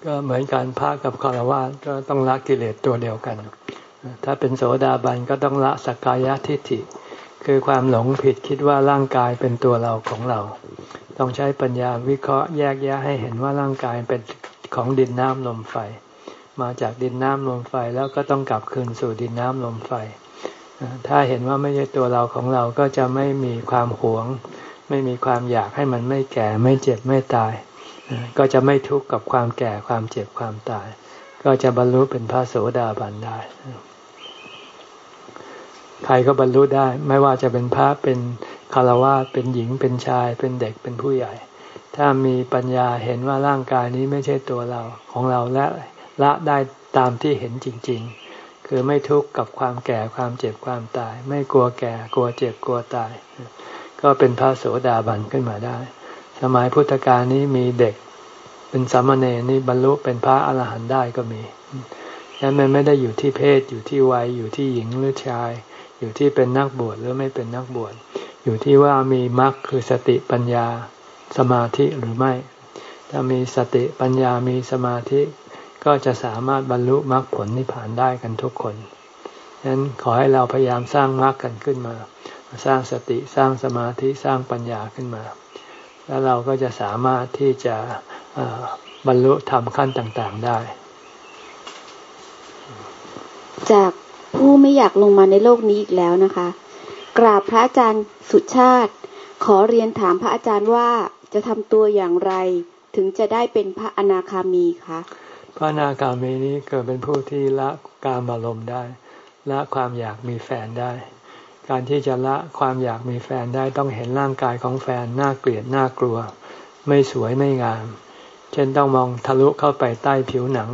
ก็เหมือนการพระกับคารวาสก็ต้องละกิเลสตัวเดียวกัน ถ้าเป็นโสดาบันก็ต้องละสักกายทิฏฐิ คือความหลงผิดคิดว่าร่างกายเป็นตัวเราของเรา ต้องใช้ปัญญาวิเคราะห์แยกแยะให้เห็นว่าร่างกายเป็นของดินน้ำลมไฟ มาจากดินน้ำลมไฟแล้วก็ต้องกลับคืนสู่ดินน้ำลมไฟ ถ้าเห็นว่าไม่ใช่ตัวเราของเราก็จะไม่มีความหวง ไม่มีความอยากให้มันไม่แก่ไม่เจ็บไม่ตาย ก็จะไม่ทุกข์กับความแก่ความเจ็บความตาย ก็จะบรรลุเป็นพระโสดาบันได้ ใครก็บรรลุได้ ไม่ว่าจะเป็นพระเป็นคารวะเป็นหญิงเป็นชาย เป็นเด็กเป็นผู้ใหญ่ ถ้ามีปัญญาเห็นว่าร่างกายนี้ไม่ใช่ตัวเราของเราและละได้ตามที่เห็นจริง ๆ คือไม่ทุกข์กับความแก่ความเจ็บความตาย ไม่กลัวแก่กลัวเจ็บกลัวตาย ก็เป็นพระโสดาบันขึ้นมาได้ สมัยพุทธกาลนี้มีเด็ก เป็นสามเณรนี่บรรลุเป็นพระอรหันต์ได้ก็มีดังนั้นมันไม่ได้อยู่ที่เพศอยู่ที่วัยอยู่ที่หญิงหรือชาย อยู่ที่เป็นนักบวชหรือไม่เป็นนักบวชอยู่ที่ว่ามีมรรคคือสติปัญญาสมาธิหรือไม่ ถ้ามีสติปัญญามีสมาธิ ก็จะสามารถบรรลุมรรคผลนิพพานได้กันทุกคนฉะนั้นขอให้เราพยายามสร้างมรรคกันขึ้นมา สร้างสติสร้างสมาธิสร้างปัญญาขึ้นมา แล้วเราก็จะสามารถที่จะบรรลุธรรมขั้นต่างๆได้ จากผู้ไม่อยากลงมาในโลกนี้อีกแล้วนะคะ กราบพระอาจารย์สุชาติ ขอเรียนถามพระอาจารย์ว่าจะทำตัวอย่างไรถึงจะได้เป็นพระอนาคามีคะพระนาคามีนี้เกิดเป็นผู้ที่ละกามอารมณ์ได้ละความอยากมีแฟนได้ การที่จะละความอยากมีแฟนได้ต้องเห็นร่างกายของแฟนน่าเกลียดน่ากลัว ไม่สวยไม่งาม เช่นต้องมองทะลุเข้าไปใต้ผิวหนัง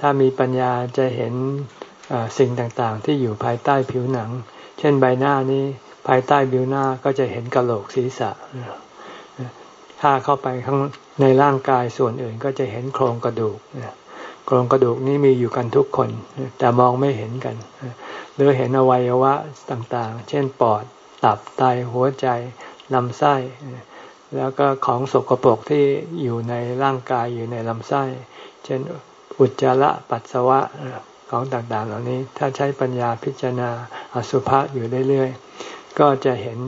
ถ้ามีปัญญาจะเห็นสิ่งต่างๆ ที่อยู่ภายใต้ผิวหนัง เช่นใบหน้านี้ภายใต้ผิวหน้าก็จะเห็นกระโหลกศีรษะ ถ้าเข้าไปข้างในร่างกายส่วนอื่นก็จะเห็นโครงกระดูก โครงกระดูกนี้มีอยู่กันทุกคน แต่มองไม่เห็นกันหรือเห็นอวัยวะต่างๆ เช่นปอด ตับ ไต หัวใจ ลำไส้ แล้วก็ของสกปรกที่อยู่ในร่างกายอยู่ในลำไส้ เช่นอุจจาระปัสสาวะของต่างๆ เหล่านี้ ถ้าใช้ปัญญาพิจารณาอสุภะอยู่เรื่อยๆ ก็จะเห็น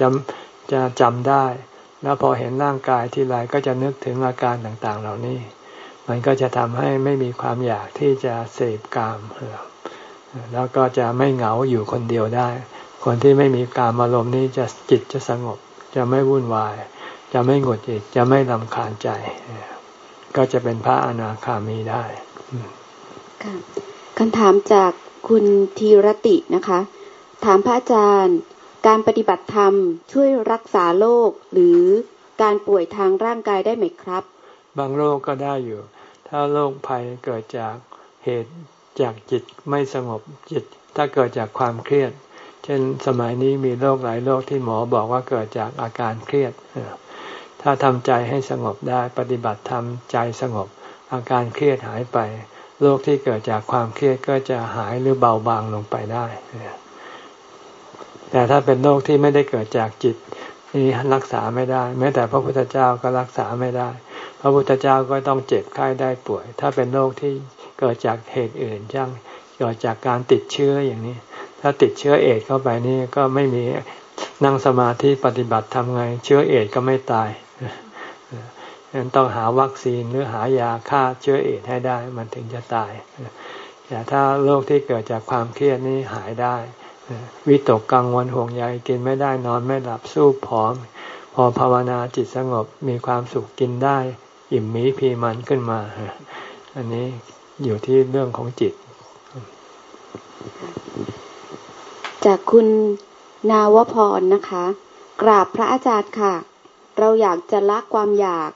จำจะจำได้ แล้วพอเห็นร่างกายที่ไรก็จะนึกถึงอาการต่างๆ เหล่านี้ มันก็จะทำให้ไม่มีความอยากที่จะเสพกามแล้วก็จะไม่เหงาอยู่คนเดียวได้ คนที่ไม่มีกามอารมณ์นี้จะจิตจะสงบ จะไม่วุ่นวาย จะไม่หงุดหงิดจะไม่ลำคาญใจ ก็จะเป็นพระอนาคามีได้คำถามจากคุณธีรตินะคะ ถามพระอาจารย์ การปฏิบัติธรรมช่วยรักษาโรคหรือการป่วยทางร่างกายได้ไหมครับ บางโรคก็ได้อยู่ ถ้าโรคภัยเกิดจากเหตุจากจิตไม่สงบจิต ถ้าเกิดจากความเครียด เช่นสมัยนี้มีโรคหลายโรคที่หมอบอกว่าเกิดจากอาการเครียด ถ้าทำใจให้สงบได้ปฏิบัติธรรมใจสงบ อาการเครียดหายไปโรคที่เกิดจากความเครียดก็จะหายหรือเบาบางลงไปได้ แต่ถ้าเป็นโรคที่ไม่ได้เกิดจากจิต นี่รักษาไม่ได้ แม้แต่พระพุทธเจ้าก็รักษาไม่ได้ พระพุทธเจ้าก็ต้องเจ็บไข้ได้ป่วย ถ้าเป็นโรคที่เกิดจากเหตุอื่นช่างเกิดจากการติดเชื้ออย่างนี้ ถ้าติดเชื้อเอดเข้าไปนี่ก็ไม่มีนั่งสมาธิปฏิบัติทำไง เชื้อเอดก็ไม่ตายฉะนั้นต้องหาวัคซีนหรือหายาฆ่าเชื้อเอดให้ได้ มันถึงจะตายแต่ถ้าโรคที่เกิดจากความเครียดนี่หายได้ วิตกกังวลห่วงใยกินไม่ได้นอนไม่หลับสู้ผอม พอภาวนาจิตสงบมีความสุขกินได้ อิ่มมีพีมันขึ้นมา อันนี้อยู่ที่เรื่องของจิต จากคุณนาวพรนะคะ กราบพระอาจารย์ค่ะ เราอยากจะละความอยาก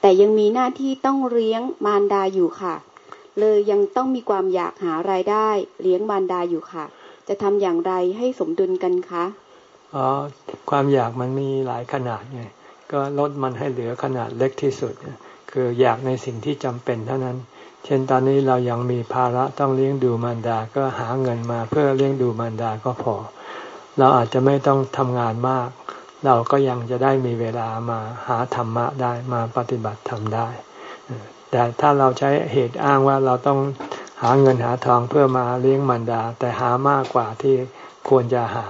แต่ยังมีหน้าที่ต้องเลี้ยงมารดาอยู่ค่ะ เลยยังต้องมีความอยากหารายได้ เลี้ยงมารดาอยู่ค่ะ จะทำอย่างไรให้สมดุลกันคะอ๋อความอยากมันมีหลายขนาดไงก็ลดมันให้เหลือขนาดเล็กที่สุด คืออยากในสิ่งที่จำเป็นเท่านั้น เช่นตอนนี้เรายังมีภาระต้องเลี้ยงดูมารดา ก็หาเงินมาเพื่อเลี้ยงดูมารดาก็พอ เราอาจจะไม่ต้องทำงานมาก เราก็ยังจะได้มีเวลามาหาธรรมะได้มาปฏิบัติธรรมได้ แต่ถ้าเราใช้เหตุอ้างว่าเราต้องหาเงินหาทองเพื่อมาเลี้ยงมารดา แต่หามากกว่าที่ควรจะหา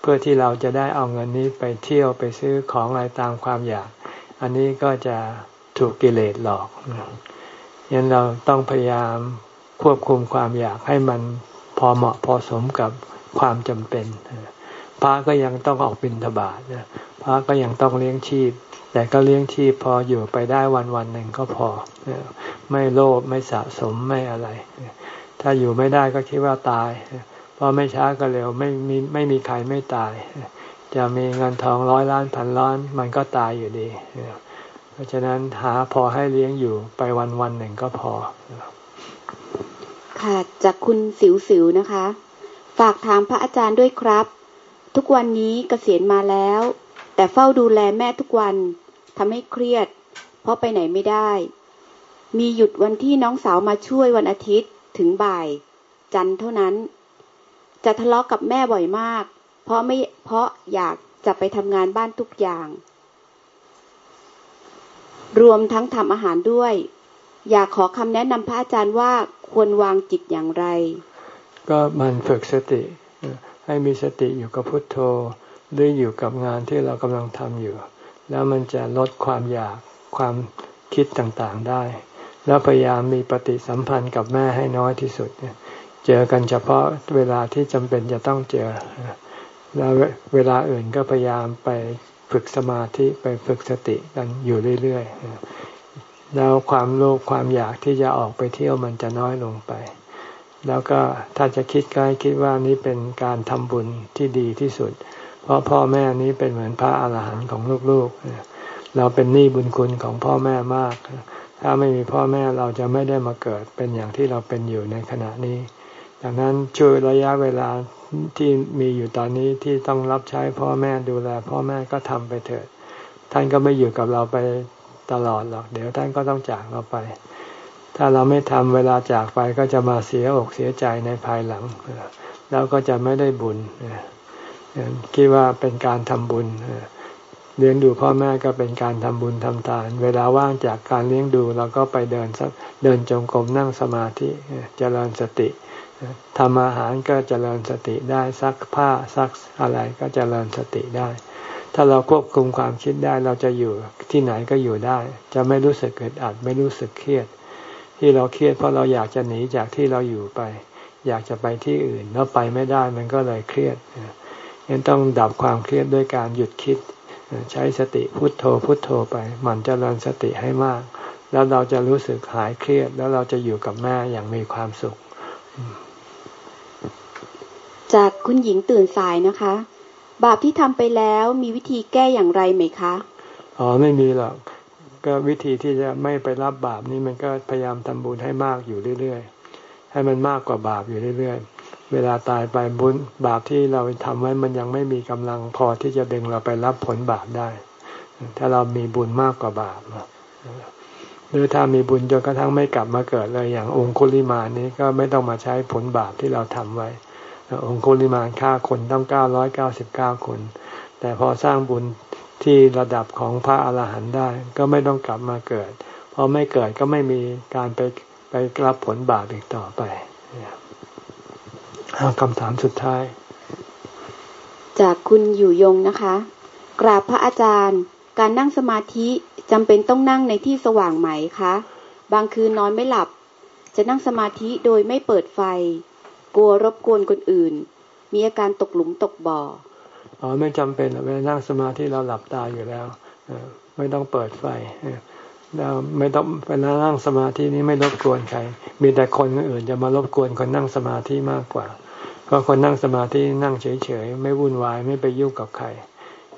เพื่อที่เราจะได้เอาเงินนี้ไปเที่ยวไปซื้อของอะไรตามความอยาก อันนี้ก็จะ ถูกกิเลสหลอกยันเราต้องพยายามควบคุมความอยากให้มันพอเหมาะพอสมกับความจำเป็นพระก็ยังต้องออกบิณฑบาตพระก็ยังต้องเลี้ยงชีพ แต่ก็เลี้ยงชีพพออยู่ไปได้วันวันหนึ่งก็พอ ไม่โลภไม่สะสมไม่อะไร ถ้าอยู่ไม่ได้ก็คิดว่าตาย เพอไม่ช้าก็เร็วไม่มีไม่มีใครไม่ตาย จะมีเงินทองร้อยล้านพันล้าน มันก็ตายอยู่ดี เพราะฉะนั้นหาพอให้เลี้ยงอยู่ไปวันวันหนึ่งก็พอ ค่ะจากคุณสิวสิวนะคะ ฝากถามพระอาจารย์ด้วยครับ ทุกวันนี้เกษียณมาแล้ว แต่เฝ้าดูแลแม่ทุกวันทำให้เครียด เพราะไปไหนไม่ได้ มีหยุดวันที่น้องสาวมาช่วยวันอาทิตย์ถึงบ่าย จันเท่านั้น จะทะเลาะกกับแม่บ่อยมาก เพราะไม่เพราะอยากจะไปทำงานบ้านทุกอย่าง รวมทั้งทำอาหารด้วย อยากขอคำแนะนำพระอาจารย์ว่าควรวางจิตอย่างไร ก็มันฝึกสติ ให้มีสติอยู่กับพุทโธหรืออยู่กับงานที่เรากำลังทำอยู่ แล้วมันจะลดความอยากความคิดต่างๆได้ แล้วพยายามมีปฏิสัมพันธ์กับแม่ให้น้อยที่สุดเจอกันเฉพาะเวลาที่จำเป็นจะต้องเจอแล้วเวลาอื่นก็พยายามไป ฝึกสมาธิไปฝึกสติกันอยู่เรื่อยๆแล้วความโลภความอยากที่จะออกไปเที่ยวมันจะน้อยลงไป แล้วก็ถ้าจะคิดก็ให้คิดว่านี้เป็นการทำบุญที่ดีที่สุด เพราะพ่อแม่นี้เป็นเหมือนพระอาหารหันต์ของลูกๆ เราเป็นหนี้บุญคุณของพ่อแม่มาก ถ้าไม่มีพ่อแม่เราจะไม่ได้มาเกิดเป็นอย่างที่เราเป็นอยู่ในขณะนี้ดังนั้นช่วยระยะเวลา ที่มีอยู่ตอนนี้ที่ต้องรับใช้พ่อแม่ดูแล พ่อแม่ก็ทำไปเถิด ท่านก็ไม่อยู่กับเราไปตลอดหรอก เดี๋ยวท่านก็ต้องจากเราไป ถ้าเราไม่ทำเวลาจากไปก็จะมาเสียอกเสียใจในภายหลัง แล้วก็จะไม่ได้บุญคิดว่าเป็นการทำบุญเลี้ยงดูพ่อแม่ก็เป็นการทำบุญทำทาน เวลาว่างจากการเลี้ยงดูเราก็ไปเดินสักเดินจงกรมนั่งสมาธิเจริญสติ ทำอาหารก็เจริญสติได้ซักผ้าซักอะไรก็เจริญสติได้ ถ้าเราควบคุมความคิดได้เราจะอยู่ที่ไหนก็อยู่ได้ จะไม่รู้สึกเกิดอัดไม่รู้สึกเครียด ที่เราเครียดเพราะเราอยากจะหนีจากที่เราอยู่ไป อยากจะไปที่อื่นแล้วไปไม่ได้มันก็เลยเครียดยังต้องดับความเครียดด้วยการหยุดคิด ใช้สติพุทโธพุทโธไปมันจริญสติให้มาก แล้วเราจะรู้สึกหายเครียด แล้วเราจะอยู่กับแม่อย่างมีความสุข จากคุณหญิงตื่นสายนะคะ บาปที่ทำไปแล้วมีวิธีแก้อย่างไรไหมคะ อ๋อไม่มีหรอก ก็วิธีที่จะไม่ไปรับบาปนี้มันก็พยายามทำบุญให้มากอยู่เรื่อยๆ ให้มันมากกว่าบาปอยู่เรื่อยๆ เวลาตายไปบุญบาปที่เราทำไว้มันยังไม่มีกำลังพอที่จะดึงเราไปรับผลบาปได้ ถ้าเรามีบุญมากกว่าบาปหรือถ้ามีบุญจนกระทั่งไม่กลับมาเกิดเลยอย่างองคุลิมานี้ก็ไม่ต้องมาใช้ผลบาปที่เราทำไว้ องคุลิมานฆ่าคนต้องเก้าร้อยเก้าสิบเก้าคน แต่พอสร้างบุญที่ระดับของพระอาหารหันต์ได้ก็ไม่ต้องกลับมาเกิดพอไม่เกิดก็ไม่มีการไปไปรับผลบาปอีกต่อไปคำถามสุดท้าย จากคุณอยู่ยงนะคะ กราบพระอาจารย์ การนั่งสมาธิจำเป็นต้องนั่งในที่สว่างไหมคะ บางคืนนอนไม่หลับ จะนั่งสมาธิโดยไม่เปิดไฟ กลัวรบกวนคนอื่น มีอาการตกหลุมตกบ่ออ๋อไม่จำเป็นเวลานั่งสมาธิเราหลับตาอยู่แล้วไม่ต้องเปิดไฟเราไม่ต้องเวลานั่งสมาธินี้ไม่รบกวนใคร มีแต่คนอื่นจะมารบกวนคนนั่งสมาธิมากกว่า เพราะคนนั่งสมาธินั่งเฉยๆ ไม่วุ่นวายไม่ไปยุ่งกับใคร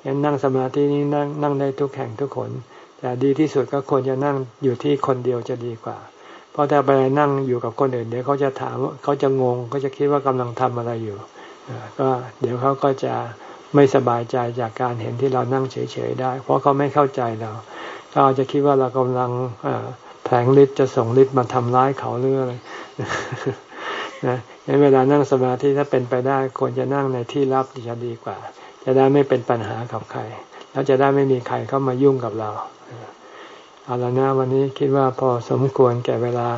ยันนั่งสมาธินี้นั่งนั่งได้ทุกแห่งทุกคน แต่ดีที่สุดก็ควรจะนั่งอยู่ที่คนเดียวจะดีกว่า ราะถ้าไปนั่งอยู่กับคนอื่นเดี๋ยวเขาจะถามเขาจะงงเขาจะคิดว่ากำลังทำอะไรอยู่ก็เดี๋ยวเขาก็จะไม่สบายใจจากการเห็นที่เรานั่งเฉยๆได้ เพราะเขาไม่เข้าใจเราเขาจะคิดว่าเรากำลังแผลงฤทธิ์จะส่งฤทธิ์มาทำร้ายเขาหรืออะไรนะในเวลานั่งสมาธิถ้าเป็นไปได้ควรจะนั่งในที่รับจะดีกว่า จะได้ไม่เป็นปัญหากับใคร แล้วจะได้ไม่มีใครเข้ามายุ่งกับเรา เอาละนะวันนี้คิดว่าพอสมควรแก่เวลา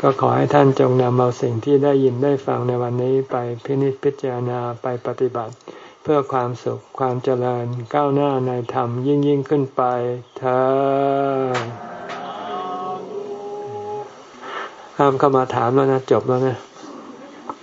ก็ขอให้ท่านจงนำเอาสิ่งที่ได้ยินได้ฟังในวันนี้ไปพินิจพิจารณาไปปฏิบัติ เพื่อความสุขความเจริญก้าวหน้าในธรรมยิ่งยิ่งขึ้นไปเธอห้ามเข้ามาถามแล้วนะจบแล้วนะ